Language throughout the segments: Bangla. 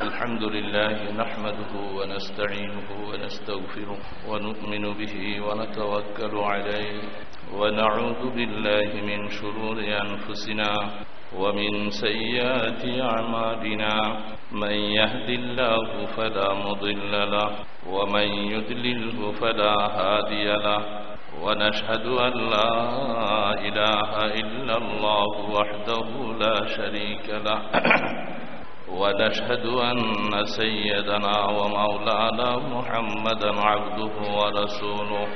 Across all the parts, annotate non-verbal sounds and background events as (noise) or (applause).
الحمد لله نحمده ونستعينه ونستغفره ونؤمن به ونتوكل عليه ونعوذ بالله من شرور أنفسنا ومن سيئات أعمالنا. من يهد الله فلا مضل له ومن يدلله فلا هادي له. ونشهد أن لا إله إلا الله وحده لا شريك له. ونشهد أن سيدنا ومولانا محمدا عبده ورسوله.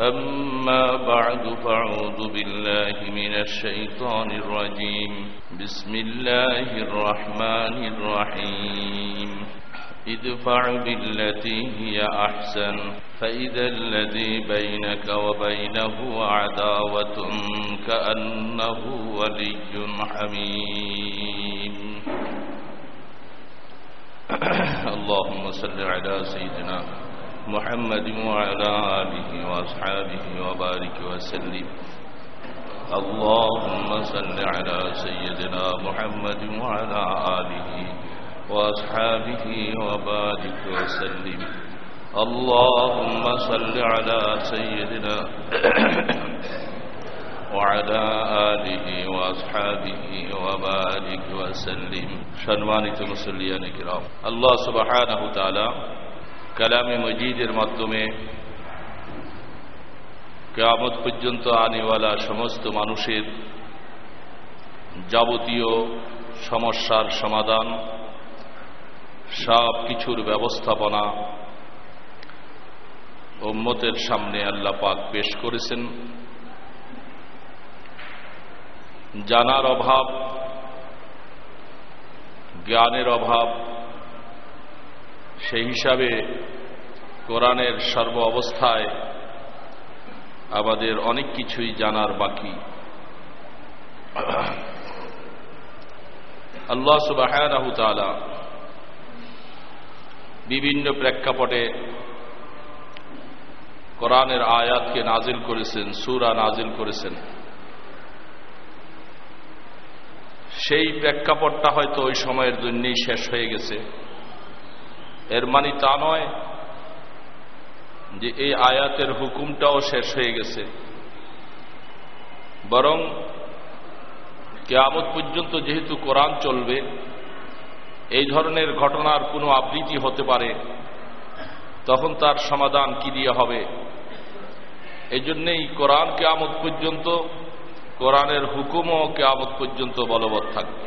أما بعد فأعوذ بالله من الشيطان الرجيم. بسم الله الرحمن الرحيم. ادفع بالتي هي أحسن فإذا الذي بينك وبينه عداوة كأنه ولي حميم. (coughs) اللهم صل على سيدنا محمد وعلى آله وأصحابه وبارك وسلم. اللهم صل على سيدنا محمد وعلى آله وأصحابه وبارك وسلم. اللهم صل على سيدنا (coughs) وعلى آله وأصحابه وبارك وسلم সম্মানিত মুসল্লিয়ান কিরাম আল্লাহ সুবহানাহু তাআলা কালামে মজিদের মাধ্যমে কিয়ামত পর্যন্ত আনেওয়ালা সমস্ত মানুষের যাবতীয় সমস্যার সমাধান সব কিছুর ব্যবস্থাপনা উম্মতের সামনে আল্লাহ পাক পেশ করেছেন জানার অভাব, জ্ঞানের অভাব, সেই হিসাবে কোরআনের সর্ব অবস্থায় আমাদের অনেক কিছুই জানার বাকি। আল্লাহ সুবাহ বিভিন্ন প্রেক্ষাপটে কোরআনের আয়াতকে নাজিল করেছেন, সুরা নাজিল করেছেন। সেই প্রেক্ষাপটটা হয়তো ওই সময়ের জন্যই শেষ হয়ে গেছে। এর মানে তা নয় যে এই আয়াতের হুকুমটাও শেষ হয়ে গেছে। বরং কেয়ামত পর্যন্ত যেহেতু কোরআন চলবে, এই ধরনের ঘটনার কোনো আবৃত্তি হতে পারে, তখন তার সমাধান কি দিয়ে হবে? এই জন্যেই কোরআন কেয়ামত পর্যন্ত কোরআনের হুকুমও কেয়ামত পর্যন্ত বলবৎ থাকবে।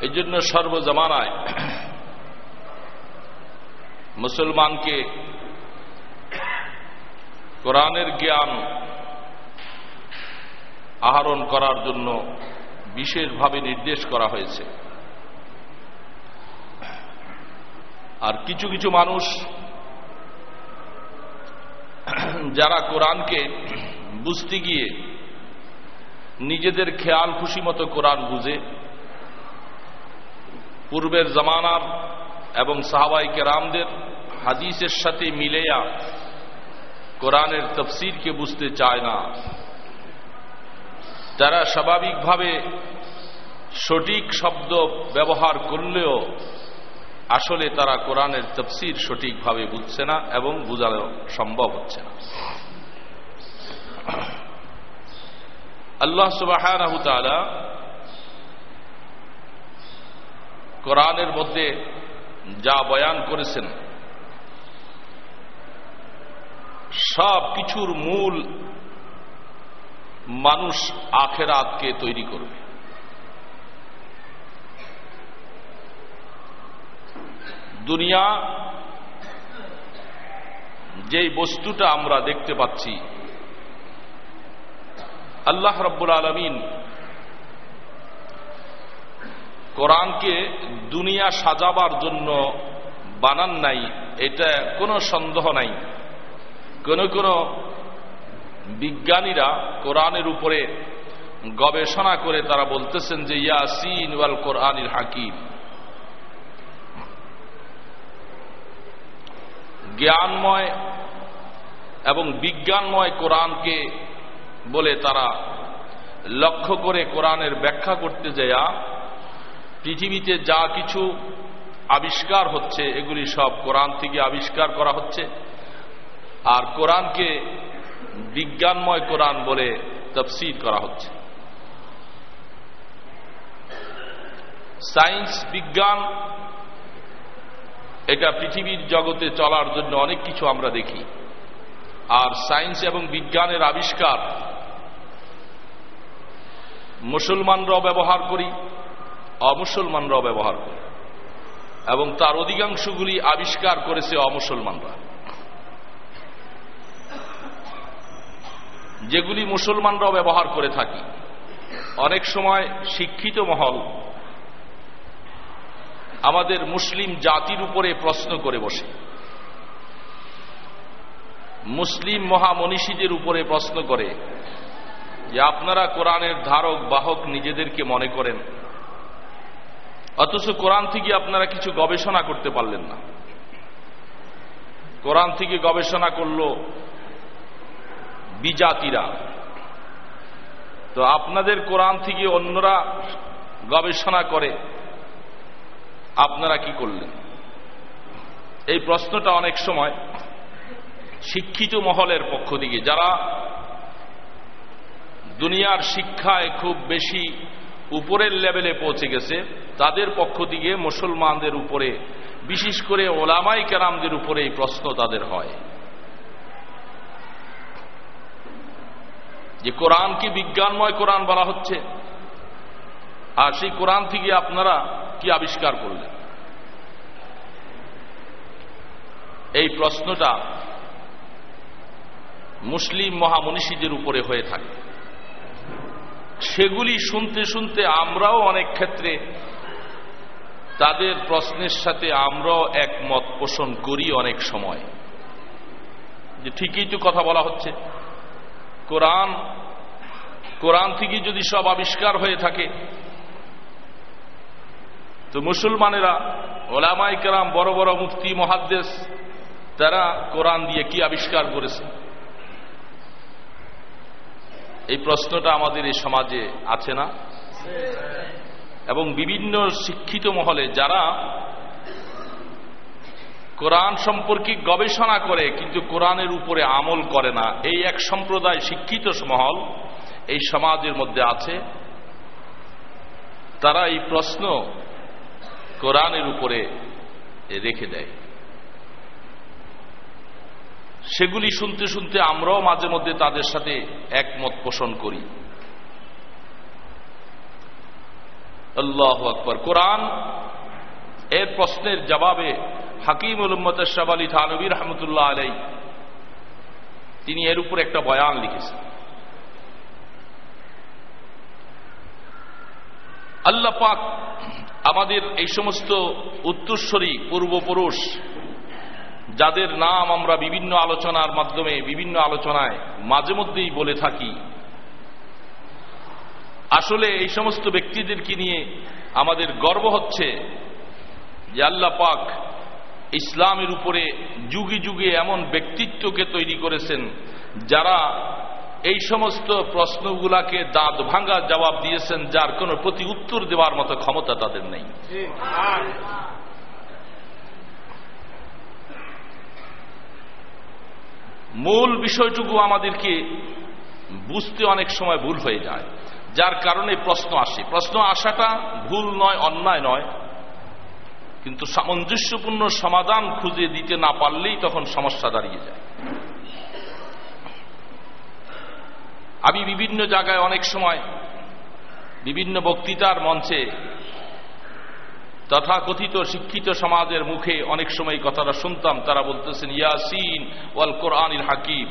এই জন্য সর্বজমানায় মুসলমানকে কোরআনের জ্ঞান আহরণ করার জন্য বিশেষভাবে নির্দেশ করা হয়েছে। আর কিছু কিছু মানুষ (clears throat) যারা কোরআনকে বুঝতে গিয়ে নিজেদের খেয়াল খুশি মতো কোরআন বুঝে, পূর্বের জামানার এবং সাহাবাই কেরামদের হাদিসের সাথে মিলেয়া কোরআনের তফসিরকে বুঝতে চায় না, তারা স্বাভাবিকভাবে সঠিক শব্দ ব্যবহার করলেও আসলে তারা কোরআনের তফসির সঠিকভাবে বুঝছে না এবং বোঝানো সম্ভব হচ্ছে না। আল্লাহ সুবাহ কোরআনের মধ্যে যা বয়ান করেছেন সব কিছুর মূল মানুষ আখেরাতকে তৈরি করবে। দুনিয়া, যেই বস্তুটা আমরা দেখতে পাচ্ছি, আল্লাহ রব্বুল আলমিন কোরআনকে দুনিয়া সাজাবার জন্য বানান নাই, এটা কোনো সন্দেহ নাই। কোন কোন বিজ্ঞানীরা কোরআনের উপরে গবেষণা করে তারা বলতেছেন যে ইয়াসিন ওয়াল কোরআনির হাকিম। জ্ঞানময় এবং বিজ্ঞানময় কোরআনকে বলে তারা লক্ষ্য করে কোরআনের ব্যাখ্যা করতে যায়া পৃথিবীতে যা কিছু আবিষ্কার হচ্ছে, এগুলি সব কোরআন থেকে আবিষ্কার করা হচ্ছে। আর কোরআনকে বিজ্ঞানময় কোরআন বলে তফসির করা হচ্ছে। সায়েন্স, বিজ্ঞান এটা পৃথিবীর জগতে চলার জন্য অনেক কিছু আমরা দেখি। আর সায়েন্স এবং বিজ্ঞানের আবিষ্কার, মুসলমানরাও ব্যবহার করি, অমুসলমানরাও ব্যবহার করি। এবং তার অধিকাংশগুলি আবিষ্কার করেছে অমুসলমানরা। যেগুলি মুসলমানরাও ব্যবহার করে থাকি। অনেক সময় শিক্ষিত মহল আমাদের মুসলিম জাতির উপরে প্রশ্ন করে বসে। মুসলিম মহামনীষীদের উপরে প্রশ্ন করে যে আপনারা কোরআনের ধারক, বাহক নিজেদেরকে মনে করেন। অথচ কোরআন থেকে আপনারা কিছু গবেষণা করতে পারলেন না। কোরআন থেকে গবেষণা করল বিজাতিরা। তো আপনাদের কোরআন থেকে অন্যরা গবেষণা করে। আপনারা কি করলেন? এই প্রশ্নটা অনেক সময় শিক্ষিত মহলের পক্ষ থেকে, যারা দুনিয়ার শিক্ষায় খুব বেশি উপরের লেভেলে পৌঁছে গেছে, তাদের পক্ষ থেকে মুসলমানদের উপরে, বিশেষ করে ওলামাই কেরামদের উপরে এই প্রশ্ন তাদের হয়। যে কোরআন কি বিজ্ঞানময় কোরআন বলা হচ্ছে? আর সেই কোরআন থেকে আপনারা কি আবিষ্কার করলেন? এই প্রশ্নটা মুসলিম মহামনীষীদের উপরে হয়ে থাকে। সেগুলি শুনতে শুনতে আমরাও অনেক ক্ষেত্রে তাদের প্রশ্নের সাথে আমরাও একমত পোষণ করি অনেক সময়। যে ঠিকই তো কথা বলা হচ্ছে। কোরআন কোরআন থেকে যদি সব আবিষ্কার হয়ে থাকে তো মুসলমানেরা ওলামাই কেরাম, বড় বড় মুফতি মহাদ্দেশ তারা কোরআন দিয়ে কি আবিষ্কার করেছে? এই প্রশ্নটা আমাদের এই সমাজে আছে না? এবং বিভিন্ন শিক্ষিত মহলে যারা কোরআন সম্পর্কে গবেষণা করে, কিন্তু কোরআনের উপরে আমল করে না, এই এক সম্প্রদায় শিক্ষিত মহল এই সমাজের মধ্যে আছে। তারা এই প্রশ্ন কোরআনের উপরে রেখে দেয়। সেগুলি শুনতে শুনতে আমরাও মাঝে মধ্যে তাদের সাথে একমত পোষণ করি। আল্লাহ আকবর। কোরআন এর প্রশ্নের জবাবে হাকিম উলম্মত শাহ আলী থানবী রহমতুল্লাহ আলাই তিনি এর উপর একটা বয়ান লিখেছেন। আল্লাহ পাক আমাদের এই সমস্ত উত্তরস্বরী পূর্বপুরুষ, যাদের নাম আমরা বিভিন্ন আলোচনার মাধ্যমে, বিভিন্ন আলোচনায় মাঝে মধ্যেই বলে থাকি, আসলে এই সমস্ত ব্যক্তিদেরকে নিয়ে আমাদের গর্ব হচ্ছে যে আল্লাহ পাক ইসলামের উপরে যুগে যুগে এমন ব্যক্তিত্বকে তৈরি করেছেন যারা এই সমস্ত প্রশ্নগুলাকে দাঁত ভাঙ্গা জবাব দিয়েছেন যার কোনো প্রতি উত্তর দেওয়ার মতো ক্ষমতা তাদের নেই। মূল বিষয়টুকু আমাদেরকে বুঝতে অনেক সময় ভুল হয়ে যায় যার কারণে প্রশ্ন আসে। প্রশ্ন আসাটা ভুল নয় অন্যায় নয় কিন্তু সামঞ্জস্যপূর্ণ সমাধান খুঁজে দিতে না পারলেই তখন সমস্যা দাঁড়িয়ে যায়। আমি বিভিন্ন জায়গায় অনেক সময় বিভিন্ন বক্তৃতার মঞ্চে তথাকথিত শিক্ষিত সমাজের মুখে অনেক সময় কথাটা শুনতাম। তারা বলতেছেন, ইয়াসিন ওয়াল কোরআনিল হাকিম।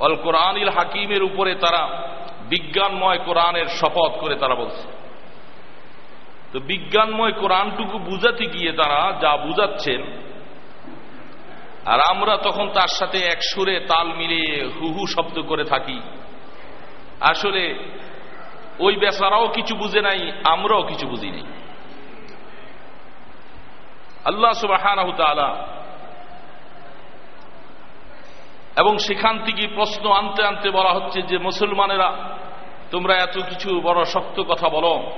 ওয়াল কোরআনিল হাকিমের উপরে তারা বিজ্ঞানময় কোরআনের শপথ করে তারা বলছে। তো বিজ্ঞানময় কোরআনটুকু বুঝাতে গিয়ে তারা যা বুঝাচ্ছেন আর আমরা তখন তার সাথে এক সুরে তাল মিলিয়ে হুহু শব্দ করে থাকি। আসলে ওই বেচারাও কিছু বুঝে নাই, আমরাও কিছু বুঝি নাই। আল্লাহ সুবাহ এবং সেখান থেকে প্রশ্ন আনতে আনতে বলা হচ্ছে যে, মুসলমানেরা, তোমরা এত কিছু বড় শক্ত কথা বলো।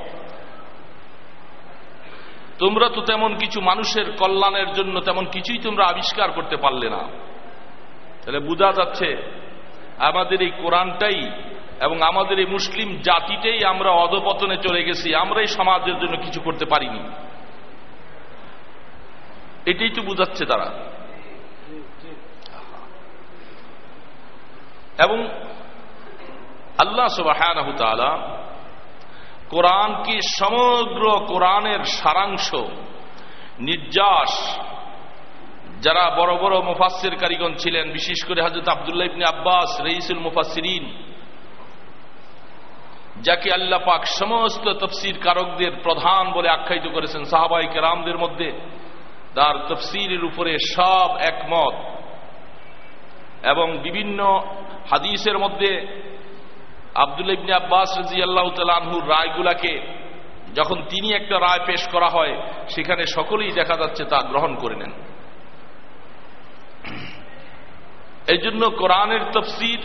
তোমরা তো তেমন কিছু মানুষের কল্যাণের জন্য তেমন কিছুই তোমরা আবিষ্কার করতে পারলে না। তাহলে বোঝা যাচ্ছে, আমাদের এই কোরআনটাই এবং আমাদের এই মুসলিম জাতিটাই আমরা অধপতনে চলে গেছি আমরাই সমাজের জন্য কিছু করতে পারিনি। এটাই তো বুঝাচ্ছে তারা। এবং আল্লাহ সুবাহ কোরআনকে সমগ্র কোরআনের সারাংশ? নির্যাস। যারা বড় বড় মুফাসের কারিগণ ছিলেন, বিশেষ করে হাজরত আবদুল্লাহ ইবনে আব্বাস, রইসুল মুফাসিরিন যাকে আল্লাহ পাক সমস্ত তফসির কারকদের প্রধান বলে আখ্যায়িত করেছেন সাহাবাই কেরামদের মধ্যে, তার তফসিরের উপরে সব একমত। এবং বিভিন্ন হাদিসের মধ্যে আবদুল ইবনে আব্বাস রাজি আল্লাহ রায়গুলাকে যখন তিনি একটা রায় পেশ করা হয়, সেখানে সকলেই দেখা যাচ্ছে তা গ্রহণ করে নেন। এই জন্য কোরআনের তফসির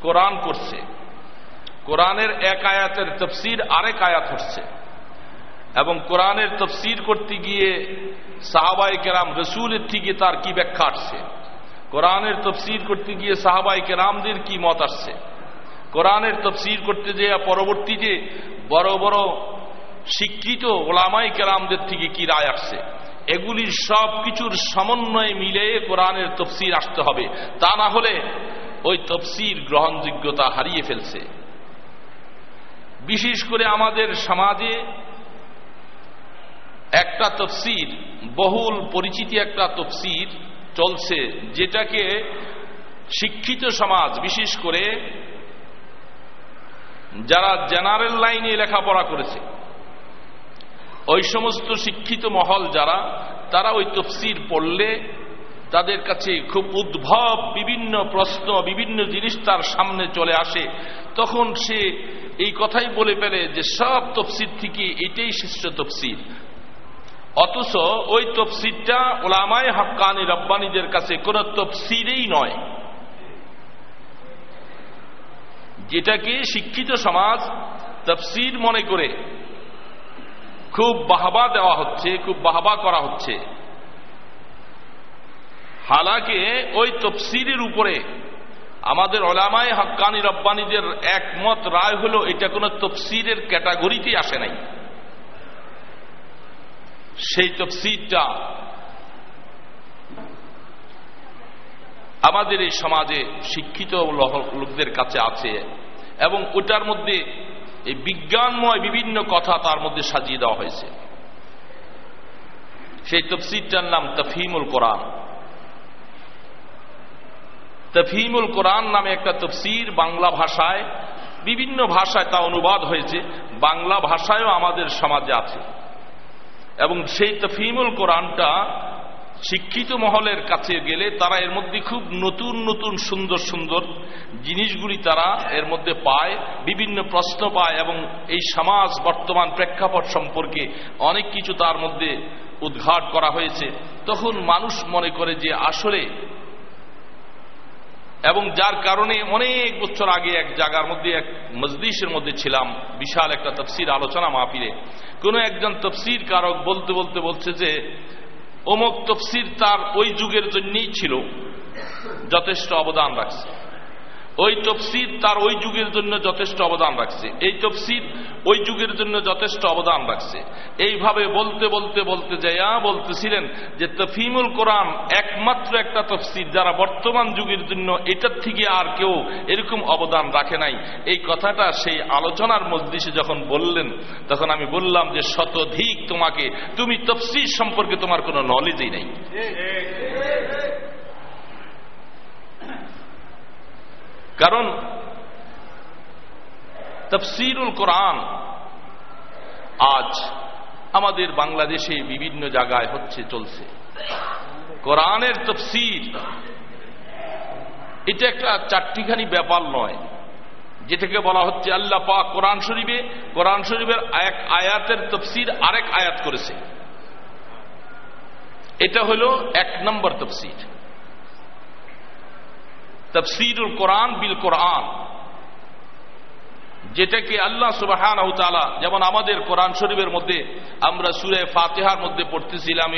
কোরআন করছে। কোরআনের এক আয়াতের তফসির আরেক আয়াত হচ্ছে। এবং কোরআনের তফসির করতে গিয়ে সাহাবাই কেরাম রসুলের থেকে তার কি ব্যাখ্যা আসছে? কোরআনের তফসির করতে গিয়ে সাহাবাই কেরামদের কি মত আসছে? কোরআনের তফসির করতে যে পরবর্তীতে বড় বড় শিক্ষিত ওলামাই কেরামদের থেকে কি রায় আসছে? এগুলির সব কিছুর সমন্বয়ে মিলে কোরআনের তফসির আসতে হবে। তা না হলে ওই তফসির গ্রহণযোগ্যতা হারিয়ে ফেলছে। বিশেষ করে আমাদের সমাজে একটা তফসির, বহুল পরিচিতি একটা তফসির চলছে যেটাকে শিক্ষিত সমাজ, বিশেষ করে যারা জেনারেল লাইনে লেখাপড়া করেছে, ওই সমস্ত শিক্ষিত মহল যারা, তারা ওই তফসির পড়লে তাদের কাছে খুব উদ্ভব বিভিন্ন প্রশ্ন, বিভিন্ন জিনিস তার সামনে চলে আসে। তখন সে এই কথাই বলে ফেলে যে সব তফসির থেকে এটাই শ্রেষ্ঠ তফসির। অথচ ওই তফসিরটা ওলামায় হাক্কানি রব্বানিদের কাছে কোন তফসিরেই নয়। যেটাকে শিক্ষিত সমাজ তফসির মনে করে খুব বাহবা দেওয়া হচ্ছে, খুব বাহবা করা হচ্ছে। হালাকে ওই তফসিরের উপরে আমাদের ওলামায় হাক্কানি রব্বানিদের একমত রায় হল, এটা কোনো তফসিরের ক্যাটাগরিতে আসে নাই। সেই তফসিরটা আমাদের এই সমাজে শিক্ষিত লোকদের কাছে আছে এবং ওটার মধ্যে এই বিজ্ঞানময় বিভিন্ন কথা তার মধ্যে সাজিয়ে দেওয়া হয়েছে। সেই তফসিরটার নাম তফিমুল কোরআন। তফিমুল কোরআন নামে একটা তফসির বাংলা ভাষায়, বিভিন্ন ভাষায় তা অনুবাদ হয়েছে। বাংলা ভাষায়ও আমাদের সমাজে আছে। এবং সেই তফিমুল কোরআনটা শিক্ষিত মহলের কাছে গেলে তারা এর মধ্যে খুব নতুন নতুন, সুন্দর সুন্দর জিনিসগুলি তারা এর মধ্যে পায়, বিভিন্ন প্রশ্ন পায় এবং এই সমাজ বর্তমান প্রেক্ষাপট সম্পর্কে অনেক কিছু তার মধ্যে উদ্ঘাট করা হয়েছে। তখন মানুষ মনে করে যে আসলে এবং যার কারণে অনেক বছর আগে এক জায়গার মধ্যে, এক মজলিসের মধ্যে ছিলাম, বিশাল একটা তফসির আলোচনা মাহফিলে। কোন একজন তফসির কারক বলতে বলতে বলছে যে অমুক তফসির তার ওই যুগের জন্যই ছিল। যথেষ্ট অবদান রাখছে। ওই তফসির তার ওই যুগের জন্য যথেষ্ট অবদান রাখছে। এই তফসির ওই যুগের জন্য যথেষ্ট অবদান রাখছে। এইভাবে বলতে বলতে বলতে যাইয়া বলতেছিলেন যে তফিমুল কোরআন একমাত্র একটা তফসির যারা বর্তমান যুগের জন্য এটার থেকে আর কেউ এরকম অবদান রাখে নাই। এই কথাটা সেই আলোচনার মজলিসে যখন বললেন, তখন আমি বললাম যে শতধিক তোমাকে, তুমি তফসির সম্পর্কে তোমার কোনো নলেজই নেই। কারণ তফসিরুল কোরআন আজ আমাদের বাংলাদেশে বিভিন্ন জায়গায় হচ্ছে, চলছে। কোরআনের তফসির, এটা একটা চারটিখানি ব্যাপার নয়, যেটাকে বলা হচ্ছে আল্লাহ পাক কোরআন শরীফে, কোরআন শরীফের এক আয়াতের তফসির আরেক আয়াত করেছে। এটা হল এক নম্বর তফসির। তফসিরুল কোরআন বিল কোরআন। যেটাকে আল্লাহ সুবাহ যেমন আমাদের কোরআন শরীফের মধ্যে আমরা সুরে ফাতেহার মধ্যে পড়তেছিলাম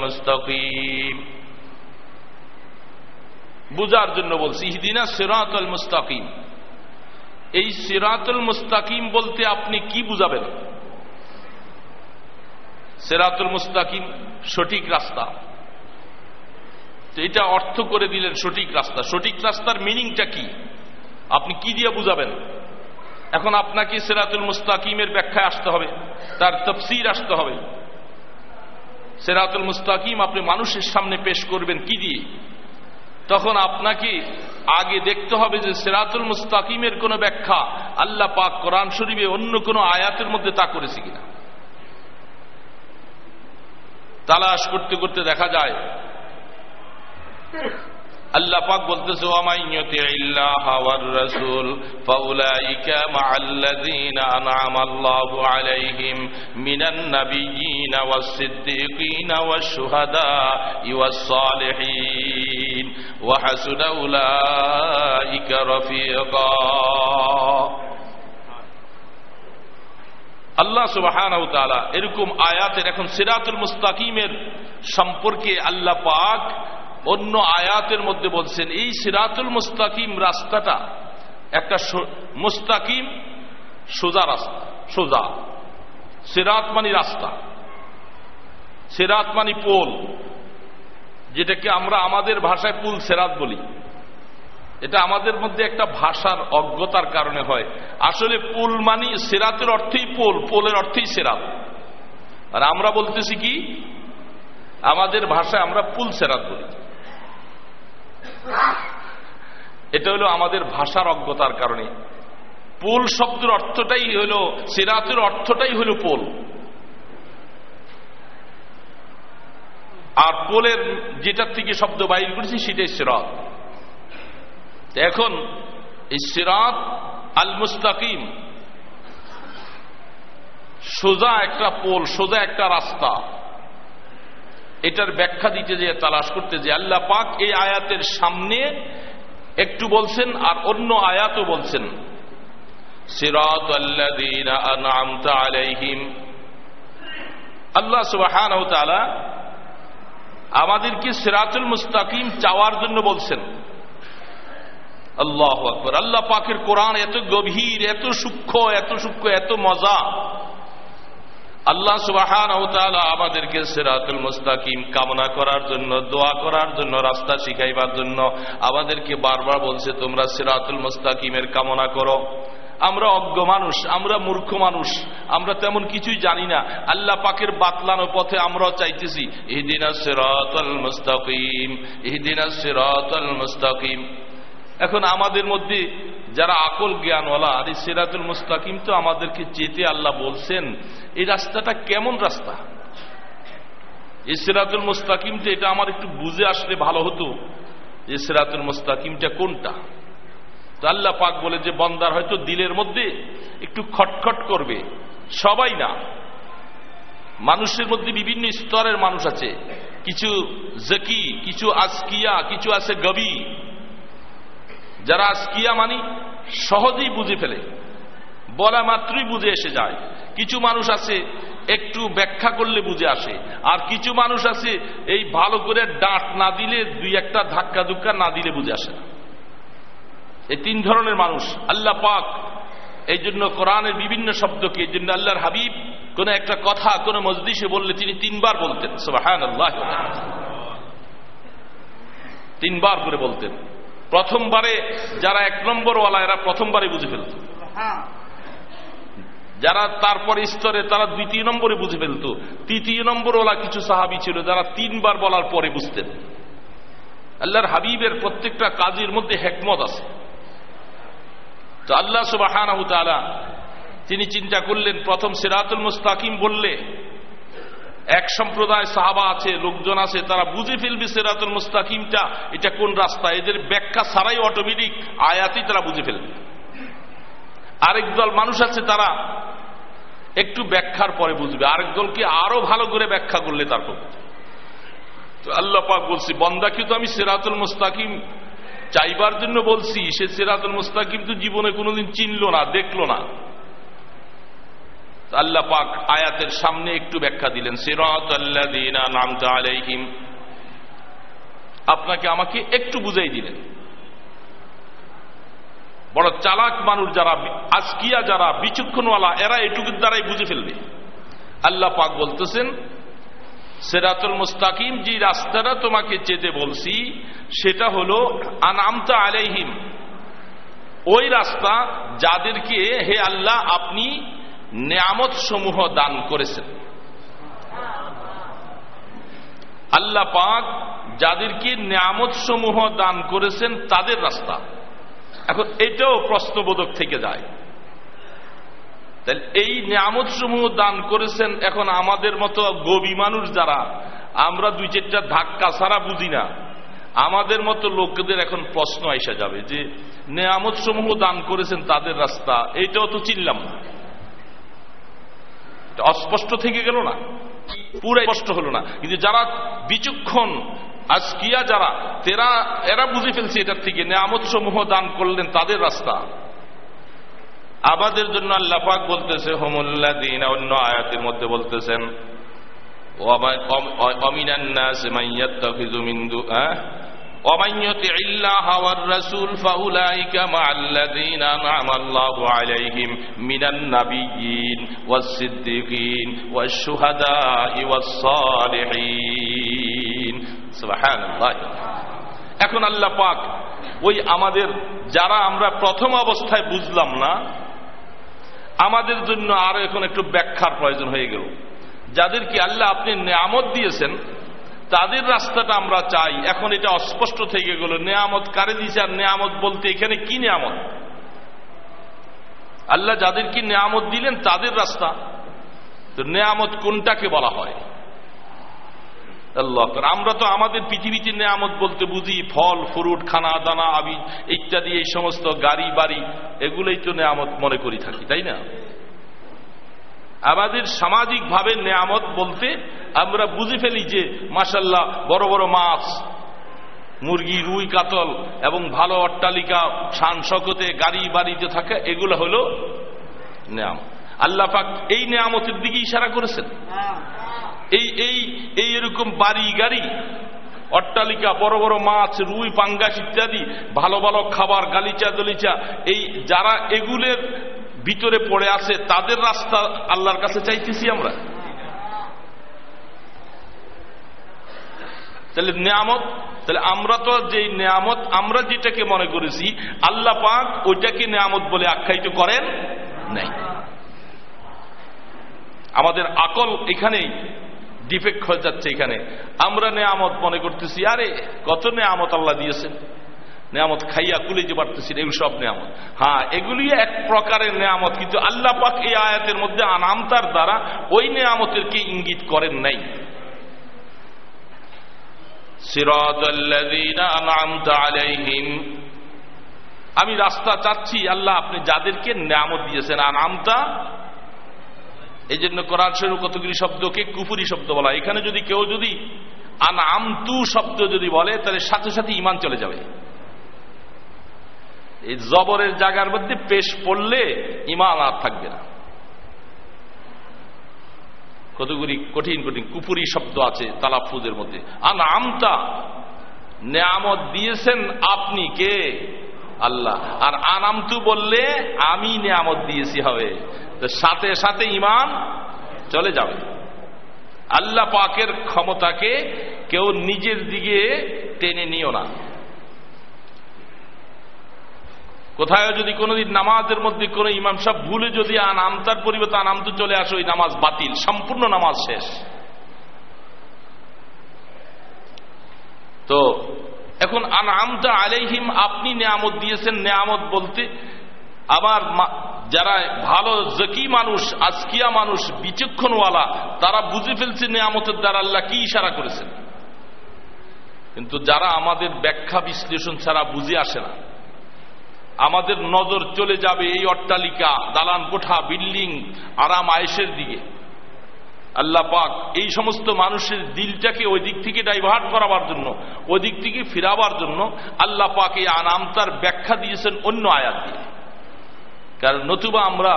মুস্তাকিম। বুঝার জন্য বলছি ইহদিনা সিরাতাল মুস্তাকিম। এই সিরাতুল মুস্তাকিম বলতে আপনি কি বুঝাবেন? সেরাতুল মুস্তাকিম সঠিক রাস্তা। তো এটা অর্থ করে দিলেন সঠিক রাস্তা। সঠিক রাস্তার মিনিংটা কি? আপনি কি দিয়ে বুঝাবেন? এখন আপনাকে সেরাতুল মুস্তাকিমের ব্যাখ্যায় আসতে হবে। তার তফসির আসতে হবে। সেরাতুল মুস্তাকিম আপনি মানুষের সামনে পেশ করবেন কি দিয়ে? তখন আপনাকে আগে দেখতে হবে যে সেরাতুল মুস্তাকিমের কোন ব্যাখ্যা আল্লাহ পাক কোরআন শরীফে অন্য কোন আয়াতের মধ্যে তা করেছে কিনা। তালাশ করতে করতে দেখা যায় আল্লাহ পাক বলতেছে ওয়ামাইয়তি ইল্লাহ ওয়ার রাসূল, ফাউলাইকা মাআল্লাযীনা আনআমা আল্লাহু আলাইহিম মিনান নাবিয়্যিনা ওয়াস সিদ্দীকিনা ওয়াশ ওয়া হাসুনা উলাইকা রাফিকা। আল্লাহ সুবহানাহু তাআলা এরকম আয়াতের এখন সিরাতুল মুস্তাকিমের সম্পর্কে আল্লাহ পাক অন্য আয়াতের মধ্যে বলছেন, এই সিরাতুল মুস্তাকিম রাস্তাটা একটা মুস্তাকিম সোজা রাস্তা, সোজা। সিরাত মানি রাস্তা। সিরাত মানি পোল, যেটাকে আমরা আমাদের ভাষায় পুল সেরাত বলি। এটা আমাদের মধ্যে একটা ভাষার অজ্ঞতার কারণে হয়। আসলে পুল মানি সেরাতের অর্থেই পোল, পোলের অর্থেই সেরাত। আর আমরা বলতেছি কি, আমাদের ভাষায় আমরা পুল সেরাত বলি। এটা হলো আমাদের ভাষার অজ্ঞতার কারণে। পোল শব্দের অর্থটাই হলো, সিরাতের অর্থটাই হলো পোল। আর পোলের যেটার থেকে শব্দ বাইর করেছি, সেটাই সিরাত। এখন এই সিরাত আল মুস্তাকিম সোজা একটা পোল, সোজা একটা রাস্তা। এটার ব্যাখ্যা দিতে যে তালাশ করতে যে আল্লাহ পাক এই আয়াতের সামনে একটু বলছেন আর অন্য আয়াতও বলছেন। আল্লাহ সুবাহ আমাদেরকে সিরাতুল মুস্তাকিম চাওয়ার জন্য বলছেন। আল্লাহ আকবর। আল্লাহ পাকের কোরআন এত গভীর, এত সূক্ষ্ম এত সূক্ষ্ম, এত মজা। আল্লাহ সুবাহান আমাদেরকে সেরাতুল মুস্তাকিম কামনা করার জন্য, দোয়া করার জন্য, রাস্তা শিখাইবার জন্য আমাদেরকে বারবার বলছে, তোমরা সেরাতুল মুস্তাকিমের কামনা করো। আমরা অজ্ঞ মানুষ, আমরা মূর্খ মানুষ, আমরা তেমন কিছুই জানি না। আল্লাহ পাকের বাতলানো পথে আমরাও চাইতেছি, ইহদিনা সিরাতাল মুস্তাকিম, ইহদিনা সিরাতাল মুস্তাকিম। এখন আমাদের মধ্যে যারা আকল জ্ঞানওয়ালা আর এই সিরাতুল মুস্তাকিম, তো আমাদেরকে যেতে আল্লাহ বলছেন, এই রাস্তাটা কেমন রাস্তা? এই সিরাতুল মুস্তাকিমটা এটা আমার একটু বুঝে আসলে ভালো হতো, যে সিরাতুল মুস্তাকিমটা কোনটা? তো আল্লাহ পাক বলে যে, বন্দার হয়তো দিলের মধ্যে একটু খটখট করবে, সবাই না। মানুষের মধ্যে বিভিন্ন স্তরের মানুষ আছে, কিছু জকি, কিছু আজকিয়া, কিছু আছে গবি। যারা আজকিয়া মানি সহজেই বুঝে ফেলে, বলা মাত্রই বুঝে এসে যায়। কিছু মানুষ আছে, একটু ব্যাখ্যা করলে বুঝে আসে। আর কিছু মানুষ আছে, এই ভালো করে ডাঁট না দিলে, দুই একটা ধাক্কা ধুক্কা না দিলে বুঝে আসে না। এই তিন ধরনের মানুষ, আল্লাহ পাক এই জন্য কোরআনের বিভিন্ন শব্দকে, এই জন্য আল্লাহর হাবিব কোন একটা কথা, কোন মজলিসে বললে তিনি তিনবার বলতেন তিনবার করে বলতেন। প্রথমবারে যারা এক নম্বর ওয়ালা এরা প্রথমবারে বুঝে ফেলত। যারা তারপর স্তরে তারা দ্বিতীয় নম্বরে বুঝে ফেলত। তৃতীয় নম্বর ওলা কিছু সাহাবি ছিল যারা তিনবার বলার পরে বুঝতেন। আল্লাহর হাবিবের প্রত্যেকটা কাজের মধ্যে হেকমত আছে। তো আল্লাহ সুবাহ তিনি চিন্তা করলেন প্রথম সিরাতুল মুস্তাকিম বললে এক সম্প্রদায় সাহাবা আছে, লোকজন আছে, তারা বুঝে ফেলবে সেরাতুল মুস্তাকিমটা, এটা কোন রাস্তা? এদের ব্যাখ্যা ছাড়াই অটোমেটিক আয়াতেই তারা বুঝে ফেলবে। আরেক দল মানুষ আছে, তারা একটু ব্যাখ্যার পরে বুঝবে। আরেক দলকে আরও ভালো করে ব্যাখ্যা করলে তারপর তো আল্লাহ পাক বলছি বন্দাকে তো আমি সেরাতুল মুস্তাকিম চাইবার জন্য বলছি? সে সেরাতুল মুস্তাকিম তো জীবনে কোনোদিন চিনল না, দেখল না। আল্লাহ পাক আয়াতের সামনে একটু ব্যাখ্যা দিলেন সিরাত নামতা আলাইহিম। আপনাকে আমাকে একটু বুঝাই দিলেন। বড় চালাক মানুষ যারা, আজকিয়া যারা, বিচক্ষণওয়ালা, এরা এটুকুর দ্বারাই বুঝে ফেলবে। আল্লাহ পাক বলতেছেন, সেরাতুল মুস্তাকিম যে রাস্তাটা তোমাকে যেতে বলছি, সেটা হলো আনামতা আলাইহিম। ওই রাস্তা যাদেরকে, হে আল্লাহ, আপনি নিয়ামত সমূহ দান করেছেন। আল্লাহ পাক যাদেরকে নিয়ামত সমূহ দান করেছেন, তাদের রাস্তা। এখন এটাও প্রশ্নবোধক থেকে যায়। তাহলে এই নিয়ামত সমূহ দান করেছেন এখন আমাদের মতো গবি মানুষ যারা, আমরা দুই চারটা ধাক্কা ছাড়া বুঝি না। আমাদের মতো লোকদের এখন প্রশ্ন আইসা যাবে যে নিয়ামত সমূহ দান করেছেন তাদের রাস্তা, এটাও তো চিনলাম না। অস্পষ্ট থেকে গেল না। পুরো স্পষ্ট হলো না। কিন্তু যারা বিচক্ষণ, আজকিয়া যারা, তেরা, এরা বুঝে ফেলছে এটার থেকে নিয়ামত সমূহ দান করলেন তাদের রাস্তা। আমাদের জন্য আল্লাহ পাক বলতেছে হোমুল্লা দিন অন্য আয়াতের মধ্যে বলতেছেন ومن يطع الله والرسول فأولئك مع الذين أنعم الله عليهم من النبيين والصديقين والشهداء والصالحين سبحان الله এখন আল্লাহ পাক ওই আমাদের যারা আমরা প্রথম অবস্থায় বুঝলাম না আমাদের জন্য আরো এখন একটু ব্যাখ্যার প্রয়োজন হয়ে গেল যাদেরকে আল্লাহ আপনি নিয়ামত দিয়েছেন তাদের রাস্তাটা আমরা চাই, এখন এটা অস্পষ্ট থেকে গেল, নেয়ামত কারে দিয়েছে আর নেয়ামত বলতে এখানে কি নেয়ামত? আল্লাহ যাদেরকে নেয়ামত দিলেন তাদের রাস্তা। তো নেয়ামত কোনটাকে বলা হয়? আল্লাহ আমরা তো আমাদের পৃথিবীতে নেয়ামত বলতে বুঝি, ফল, ফ্রুট, খানা, দানা, আবি ইত্যাদি, এই সমস্ত গাড়ি, বাড়ি, এগুলোই তো নেয়ামত মনে করি থাকি, তাই না? আমাদের সামাজিক ভাবে নেয়ামত বলতে আমরা বুঝে ফেলি যে মাসাল্লাহ বড় বড় মাছ মুরগি রুই কাতল এবং ভালো অট্টালিকা শান শকতে গাড়ি বাড়িতে থাকা এগুলো হলো নেয়াম আল্লাহ পাক এই নেয়ামতের দিকে ইশারা করেছেন। এই এই এই এরকম বাড়ি গাড়ি অট্টালিকা, বড় বড় মাছ, রুই, পাঙ্গাস ইত্যাদি, ভালো ভালো খাবার, গালিচা দলিচা, এই যারা এগুলের ভিতরে পড়ে আছে, তাদের রাস্তা আল্লাহর কাছে চাইতেছি আমরা। তাহলে নিয়ামত, তাহলে আমরা তো যে নিয়ামত, আমরা যেটাকে মনে করেছি, আল্লাহ পাক ওইটাকে নিয়ামত বলে আখ্যায়িত করেন নাই। আমাদের আকল এখানেই। ডিফেক্ট হয়ে যাচ্ছে এখানে। আমরা নেয়ামত মনে করতেছি, আরে কত নেয়ামত আল্লাহ দিয়েছেন? নেয়ামত খাইয়া কুলে যে পারতেছি এগুলো সব নেয়ামত। হ্যাঁ এগুলি এক প্রকারের নেয়ামত, কিন্তু আল্লাহ পাক এই আয়াতের মধ্যে আনামতার দ্বারা ওই নেয়ামতেরকে ইঙ্গিত করেন নাই। আমি রাস্তা চাচ্ছি, আল্লাহ আপনি যাদেরকে নেয়ামত দিয়েছেন আনামতা এই জন্য কোরআন শরীফ কতগুলি শব্দকে কুফুরি শব্দ বলা এখানে যদি কেউ যদি আনামতু শব্দ যদি বলে, তাহলে সাথে সাথে ইমান চলে যাবে। এই জবরের জায়গার মধ্যে পেশ পড়লে ইমান আর থাকবে না। কতগুলি কঠিন কঠিন কুপুরি শব্দ আছে তালাফুজের মধ্যে। আন আমতা নেয়ামত দিয়েছেন আপনি কে? আল্লাহ। আর আনামতু বললে আমি নেয়ামত দিয়েছি হবে। তো সাথে সাথে ইমান চলে যাবে। আল্লাহ পাকের ক্ষমতাকে কেউ নিজের দিকে টেনে নিও না। কোথায় যদি কোনোদিন নামাজের মধ্যে কোনো ইমাম সাহেব ভুলে যদি আন আনামতার পরিবর্তে আনামতো চলে আসে ওই নামাজ বাতিল, সম্পূর্ণ নামাজ শেষ। তো এখন আনামতা আলাইহিম, আপনি নেয়ামত দিয়েছেন। নেয়ামত বলতে, আবার যারা ভালো জকি মানুষ, আজকিয়া মানুষ, বিচক্ষণওয়ালা, তারা বুঝে ফেলছে নেয়ামতের দ্বারা আল্লাহ কি ইশারা করেছেন। কিন্তু যারা আমাদের ব্যাখ্যা বিশ্লেষণ ছাড়া বুঝে আসে না, আমাদের নজর চলে যাবে এই অট্টালিকা, দালান কোঠা, বিল্ডিং, আরাম আয়েসের দিকে। আল্লাহ পাক এই সমস্ত মানুষের দিলটাকে ওই দিক থেকে ডাইভার্ট করাবার জন্য, ওই দিক থেকে ফিরাবার জন্য আল্লাহ পাক এই আনামতার ব্যাখ্যা দিয়েছেন অন্য আয়াত দিয়ে। কারণ নতুবা আমরা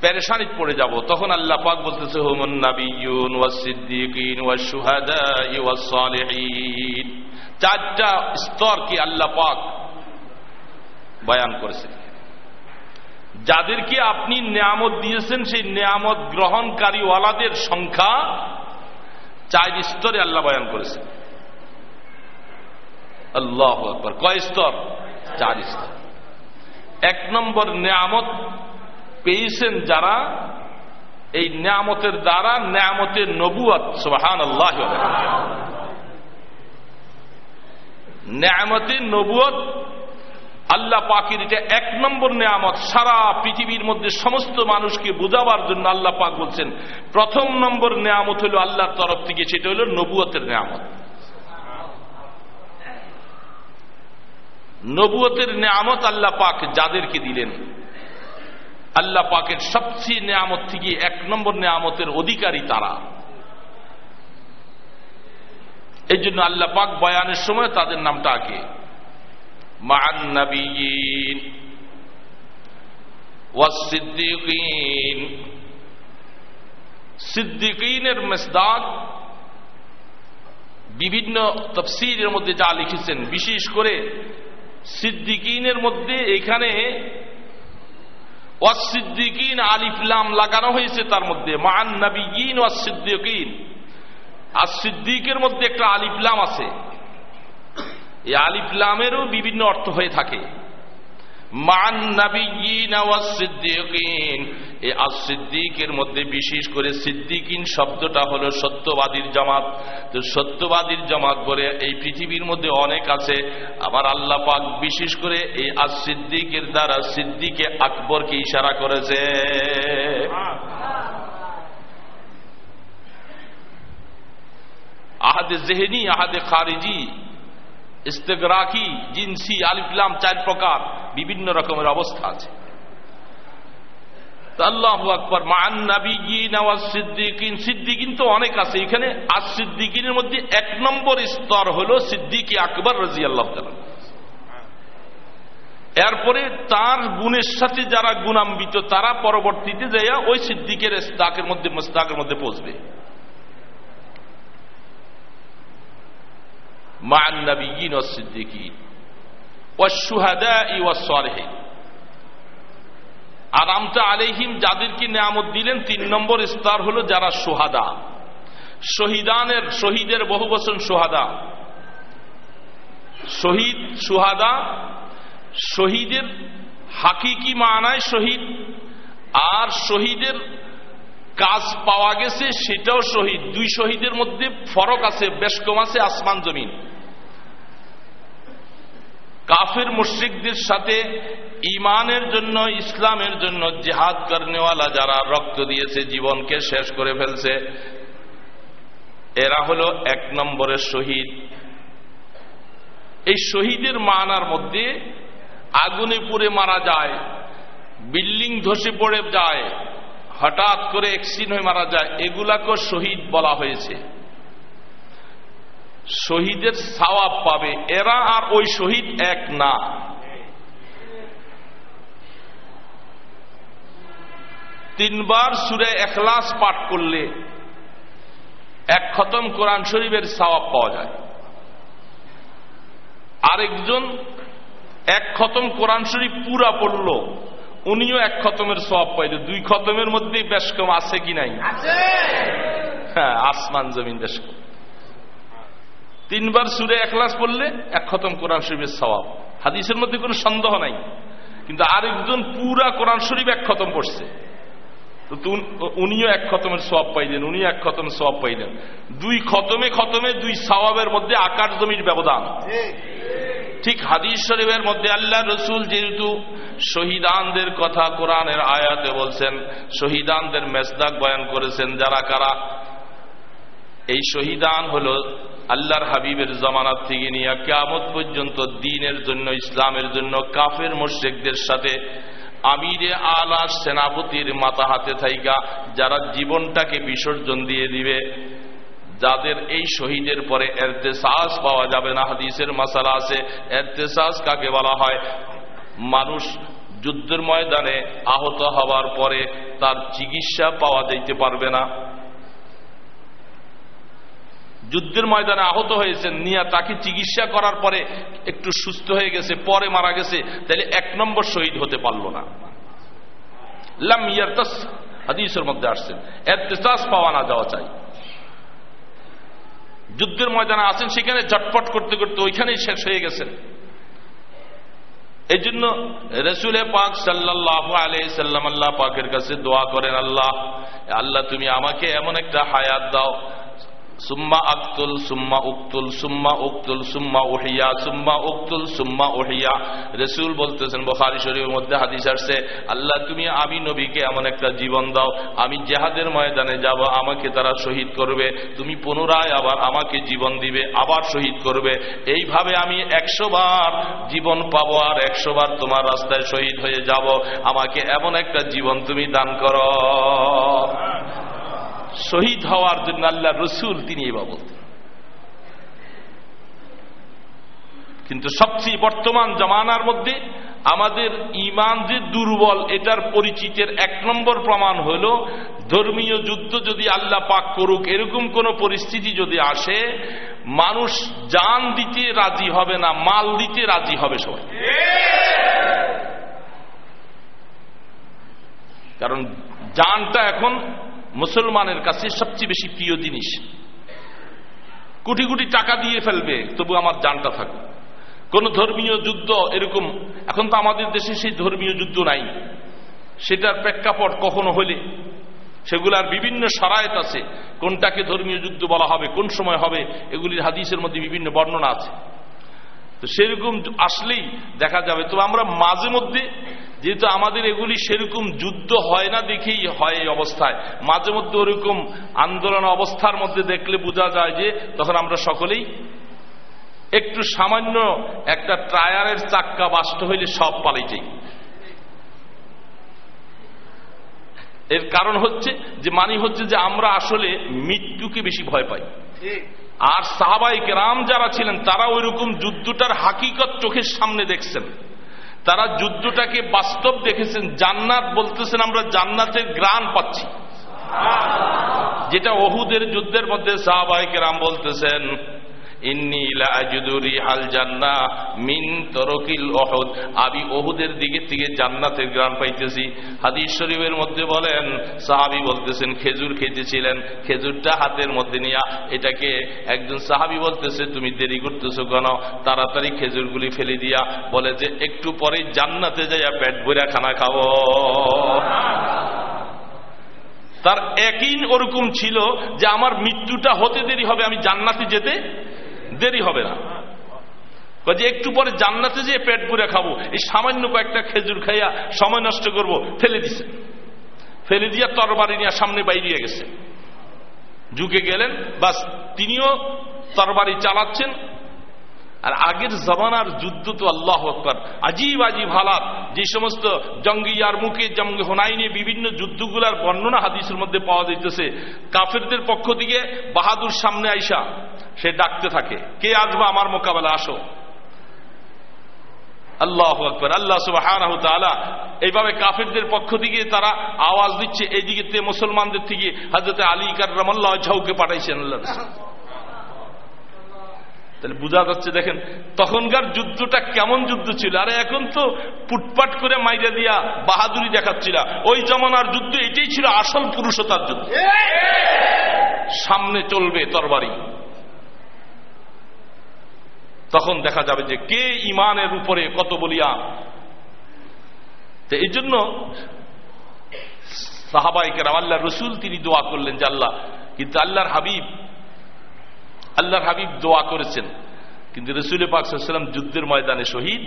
প্যারেশানিত পড়ে যাব, তখন আল্লাহ পাক বলতেছে, হুমন নাবিয়ুন চারটা স্তরকে আল্লাহ পাক বয়ান করেছেন যাদেরকে আপনি নিয়ামত দিয়েছেন, সেই নিয়ামত গ্রহণকারীওয়ালাদের সংখ্যা চার স্তরে আল্লাহ বয়ান করেছেন। আল্লাহ আকবর। কয় স্তর? চার স্তর। এক নম্বর নিয়ামত পেয়েছেন যারা এই নিয়ামতের দ্বারা নিয়ামতের নবুয়াত সোহান আল্লাহ নিয়ামতের নবুয়ত আল্লাহ পাকের এটা এক নম্বর নেয়ামত। সারা পৃথিবীর মধ্যে সমস্ত মানুষকে বোঝাবার জন্য আল্লাহ পাক বলছেন, প্রথম নম্বর নেয়ামত হলো আল্লাহর তরফ থেকে, সেটা হলো নবুয়তের নেয়ামত। নবুয়তের নেয়ামত আল্লাহ পাক যাদেরকে দিলেন, আল্লাহ পাকের সবচেয়ে নেয়ামত থেকে এক নম্বর নেয়ামতের অধিকারী তারা। এই জন্য আল্লাহ পাক বয়ানের সময় তাদের নামটা আগে মান নবীন ওয়াসিদ্দিকিন সিদ্দিকিনের মেসদাক বিভিন্ন তফসিরের মধ্যে যা লিখেছেন, বিশেষ করে সিদ্দিকিনের মধ্যে এখানে ওয়াসিদ্দিকিন আলিফলাম লাগানো হয়েছে তার মধ্যে মান নবীন ওয়াসিদ্দিকিন আর সিদ্দিকের মধ্যে একটা আলিফলাম আছে। এই আলিফলামেরও বিভিন্ন অর্থ হয়ে থাকে। মান আসিদ্দিকের মধ্যে বিশেষ করে সিদ্দিকিন শব্দটা হলো সত্যবাদীর জামাত। তো সত্যবাদীর জামাত বলে এই পৃথিবীর মধ্যে অনেক আছে। আবার আল্লাহ পাক বিশেষ করে এই আসিদ্দিকের দ্বারা সিদ্দিকে আকবরকে ইশারা করেছে। আহাদে জেহেনি, আহাদে খারিজি। ইস্তেগরাকি, জিনসি আলিফলাম চার প্রকার, বিভিন্ন রকমের অবস্থা আছে। আল্লাহ আকবর মান নাবিগিন সিদ্দিকিন সিদ্দিকিন তো অনেক আছে। এখানে আর সিদ্দিকিনের মধ্যে এক নম্বর স্তর হল সিদ্দিকি আকবর রাজি আল্লাহ এরপরে তার গুণের সাথে যারা গুণাম্বিত তারা পরবর্তীতে যাইয়া ওই সিদ্দিকের স্তাকের মধ্যে মোস্তাকের মধ্যে পৌঁছবে। مع النبيين والصديقين والشهداء والصالحين আরামতা আলাইহিম যাদেরকে নিয়ামত দিলেন তিন নম্বর স্তর হলো যারা সোহাদা শহীদানের শহীদের বহু বছর সোহাদা শহীদ সুহাদা শহীদের হাকিকি মানায় শহীদ আর শহীদের কাজ পাওয়া গেছে, সেটাও শহীদ। দুই শহীদের মধ্যে ফরক আছে, বেশ কম আছে, আসমান জমিন। কাফের মুশ্রিকদের সাথে ইমানের জন্য, ইসলামের জন্য জেহাদ করেওয়ালা যারা রক্ত দিয়েছে, জীবনকে শেষ করে ফেলছে, এরা হলো এক নম্বরের শহীদ। এই শহীদের মানার মধ্যে আগুনে পুড়ে মারা যায়, বিল্ডিং ধসে পড়ে যায় হঠাৎ করে এক্সিডেন্ট হয়ে মারা যায়, এগুলাকেও শহীদ বলা হয়েছে। শহীদের সওয়াব পাবে, এরা আর ওই শহীদ এক না। তিনবার সুরে এখলাস পাঠ করলে এক খতম কোরআন শরীফের সওয়াব পাওয়া যায়। আরেকজন এক খতম কোরআন শরীফ পুরা পড়ল উনিও এক খতমের সব পাইল দুই খতমের মধ্যেই বেশ কম আছে কি নাই? হ্যাঁ আসমান জমিন বেশ কম। তিনবার সুরে একলাস পড়লে এক খতম কোরআন শরীফের স্বভাব হাদিসের মধ্যে কোনো সন্দেহ নাই। কিন্তু আরেকজন পুরা কোরআন শরীফ এক খতম পড়ছে। তো উনিও এক খতমের সব পাইলেন উনিও এক খতম সব পাইলেন। দুই খতমে খতমে দুই সবাবের মধ্যে আকাশ জমির ব্যবধান। ঠিক হাদিস শরীফের মধ্যে আল্লাহ রসুল যেহেতু শহীদানদের কথা কোরআনের আয়াতে বলছেন, শহীদানদের মেসদাক বয়ান করেছেন, যারা কারা? এই শহীদান হল আল্লাহর হাবিবের জমানাত থেকে নিয়ে কেমত পর্যন্ত দিনের জন্য, ইসলামের জন্য কাফের মোশেকদের সাথে আমিরে আলা সেনাপতির মাথা হাতে থাইকা, যারা জীবনটাকে বিসর্জন দিয়ে দিবে যাদের এই শহীদের পরে এরতেসাস পাওয়া যাবে না, হাদিসের মশালা আছে, এরতেসাস কাকে বলা হয়? মানুষ যুদ্ধের ময়দানে আহত হওয়ার পরে তার চিকিৎসা পাওয়া যেতে পারবে না। যুদ্ধের ময়দানে আহত হয়েছেন, নিয়া তাকে চিকিৎসা করার পরে একটু সুস্থ হয়ে গেছে, পরে মারা গেছে, তাহলে এক নম্বর শহীদ হতে পারল না। লাম ইয়ারতাস, হাদিসের মধ্যে আসছেন এরতেসাস পাওয়া না যাওয়া চাই। যুদ্ধের ময়দানে আছেন সেখানে চটপট করতে করতে ওইখানেই শেষ হয়ে গেছেন। এই জন্য রসুলে পাক সাল্লাহ আল্লাহ পাকের কাছে দোয়া করেন, আল্লাহ আল্লাহ তুমি আমাকে এমন একটা হায়াত দাও সুম্মা আক্তুল, সুম্মা উক্তুল সুম্মা উক্তুল, সুম্মা ওহিয়া সুম্মা উক্তুল, সুম্মা ওহিয়া রসুল বলতেছেন, বখারি শরীফের মধ্যে হাদিস আসছে, আল্লাহ তুমি আমি নবীকে এমন একটা জীবন দাও, আমি জেহাদের ময়দানে যাব, আমাকে তারা শহীদ করবে, তুমি পুনরায় আবার আমাকে জীবন দিবে, আবার শহীদ করবে। এইভাবে আমি একশো বার জীবন পাবো আর একশো বার তোমার রাস্তায় শহীদ হয়ে যাব। আমাকে এমন একটা জীবন তুমি দান করো। শহীদ হওয়ার জন্য আল্লাহ রসুল তিনি এবার বলতেন কিন্তু সবচেয়ে বর্তমান জমানার মধ্যে আমাদের ইমান যে দুর্বল, এটার পরিচিতের এক নম্বর প্রমাণ হল, ধর্মীয় যুদ্ধ যদি আল্লাহ পাক করুক, এরকম কোন পরিস্থিতি যদি আসে, মানুষ জান দিতে রাজি হবে না, মাল দিতে রাজি হবে সবাই। কারণ জানটা এখন মুসলমানের কাছে সবচেয়ে বেশি প্রিয় জিনিস। কোটি কোটি টাকা দিয়ে ফেলবে, তবু আমার জানটা থাকবে কোন ধর্মীয় যুদ্ধ এরকম, এখন তো আমাদের দেশে সেই ধর্মীয় যুদ্ধ নাই। সেটার প্রেক্ষাপট কখনো হলে, সেগুলার বিভিন্ন সরায়ত আছে, কোনটাকে ধর্মীয় যুদ্ধ বলা হবে, কোন সময় হবে, এগুলির হাদিসের মধ্যে বিভিন্ন বর্ণনা আছে। তো সেরকম আসলেই দেখা যাবে। তো আমরা মাঝে মধ্যে যেহেতু আমাদের এগুলি সেরকম যুদ্ধ হয় না দেখেই হয় এই অবস্থায়। মাঝে মধ্যে ওরকম আন্দোলন অবস্থার মধ্যে দেখলে বোঝা যায় যে তখন আমরা সকলেই একটু সামান্য একটা টায়ারের চাক্কা বাষ্ট হইলে সব পালাই যাই। এর কারণ হচ্ছে যে মানি হচ্ছে যে আমরা আসলে মৃত্যুকে বেশি ভয় পাই। আর সাহাবাই রাম যারা ছিলেন তারা ওই রকম যুদ্ধটার হাকিকত চোখের সামনে দেখছেন। তারা যুদ্ধটাকে বাস্তব দেখেছেন। জান্নাত বলতেছেন, আমরা জান্নাতের গ্রাণ পাচ্ছি। যেটা অহুদের যুদ্ধের মধ্যে সাহাবাহিকেরাম বলতেছেন আমি ওহুদের দিকে থেকে জান্নাতের গ্রান পাইতেছি। হাদিস শরীফের মধ্যে বলেন, সাহাবি বলতেছেন, খেজুর খেতেছিলেন খেজুরটা হাতের মধ্যে নিয়া এটাকে একজন সাহাবি বলতেছে, তুমি দেরি করতেছো কেন? তাড়াতাড়ি খেজুরগুলি ফেলে দিয়া বলে যে, একটু পরে জান্নাতে যাইয়া পেট ভরা খানা খাব। তার একই ওরকম ছিল যে, আমার মৃত্যুটা হতে দেরি হবে, আমি জান্নাতে যেতে দেরি হবে না। যে একটু পরে জান্নাতে যেয়ে পেট পুরে খাব। এই সামান্য কয়েকটা খেজুর খাইয়া সময় নষ্ট করব, ফেলে দিছে। ফেলে দিয়া তরবারি নিয়ে সামনে বাইরিয়ে গেছে। ঝুঁকে গেলেন, বাস তিনিও তরবারি চালাচ্ছেন। আর আগের জমানার যুদ্ধ তো আল্লাহ আকবর। আজীব আজীব হালাত। যে সমস্ত জঙ্গিয়ার মুখে জঙ্গি হোনাইনে বিভিন্ন যুদ্ধগুলার বর্ণনা হাদিসের মধ্যে পাওয়া যাইতেছে। কাফেরদের পক্ষ থেকে বাহাদুর সামনে আইসা সে ডাকতে থাকে কে আসবে আমার মোকাবেলা আসো। আল্লাহ আকবর আল্লাহ সুবাহ এইভাবে কাফেরদের পক্ষ থেকে তারা আওয়াজ দিচ্ছে এইদিকে মুসলমানদের থেকে হাজরতে আলী কার্লাহ ঝাউকে পাঠাইছেন আল্লাহ তাহলে বোঝা যাচ্ছে দেখেন তখনকার যুদ্ধটা কেমন যুদ্ধ ছিল। আরে এখন তো পুটপাট করে মাইরা দিয়া বাহাদুরি দেখাচ্ছিল। ওই জমানার যুদ্ধ এটাই ছিল আসল পুরুষতার যুদ্ধ। সামনে চলবে তরবারি। তখন দেখা যাবে যে কে ইমানের উপরে কত বলিয়া। তো এই জন্য সাহাবাইকে আল্লাহ রসুল তিনি দোয়া করলেন যে আল্লাহ, কিন্তু আল্লাহর হাবিব আল্লাহর হাবিব দোয়া করেছেন, কিন্তু রসুল পাকসাল্লাম যুদ্ধের ময়দানে শহীদ।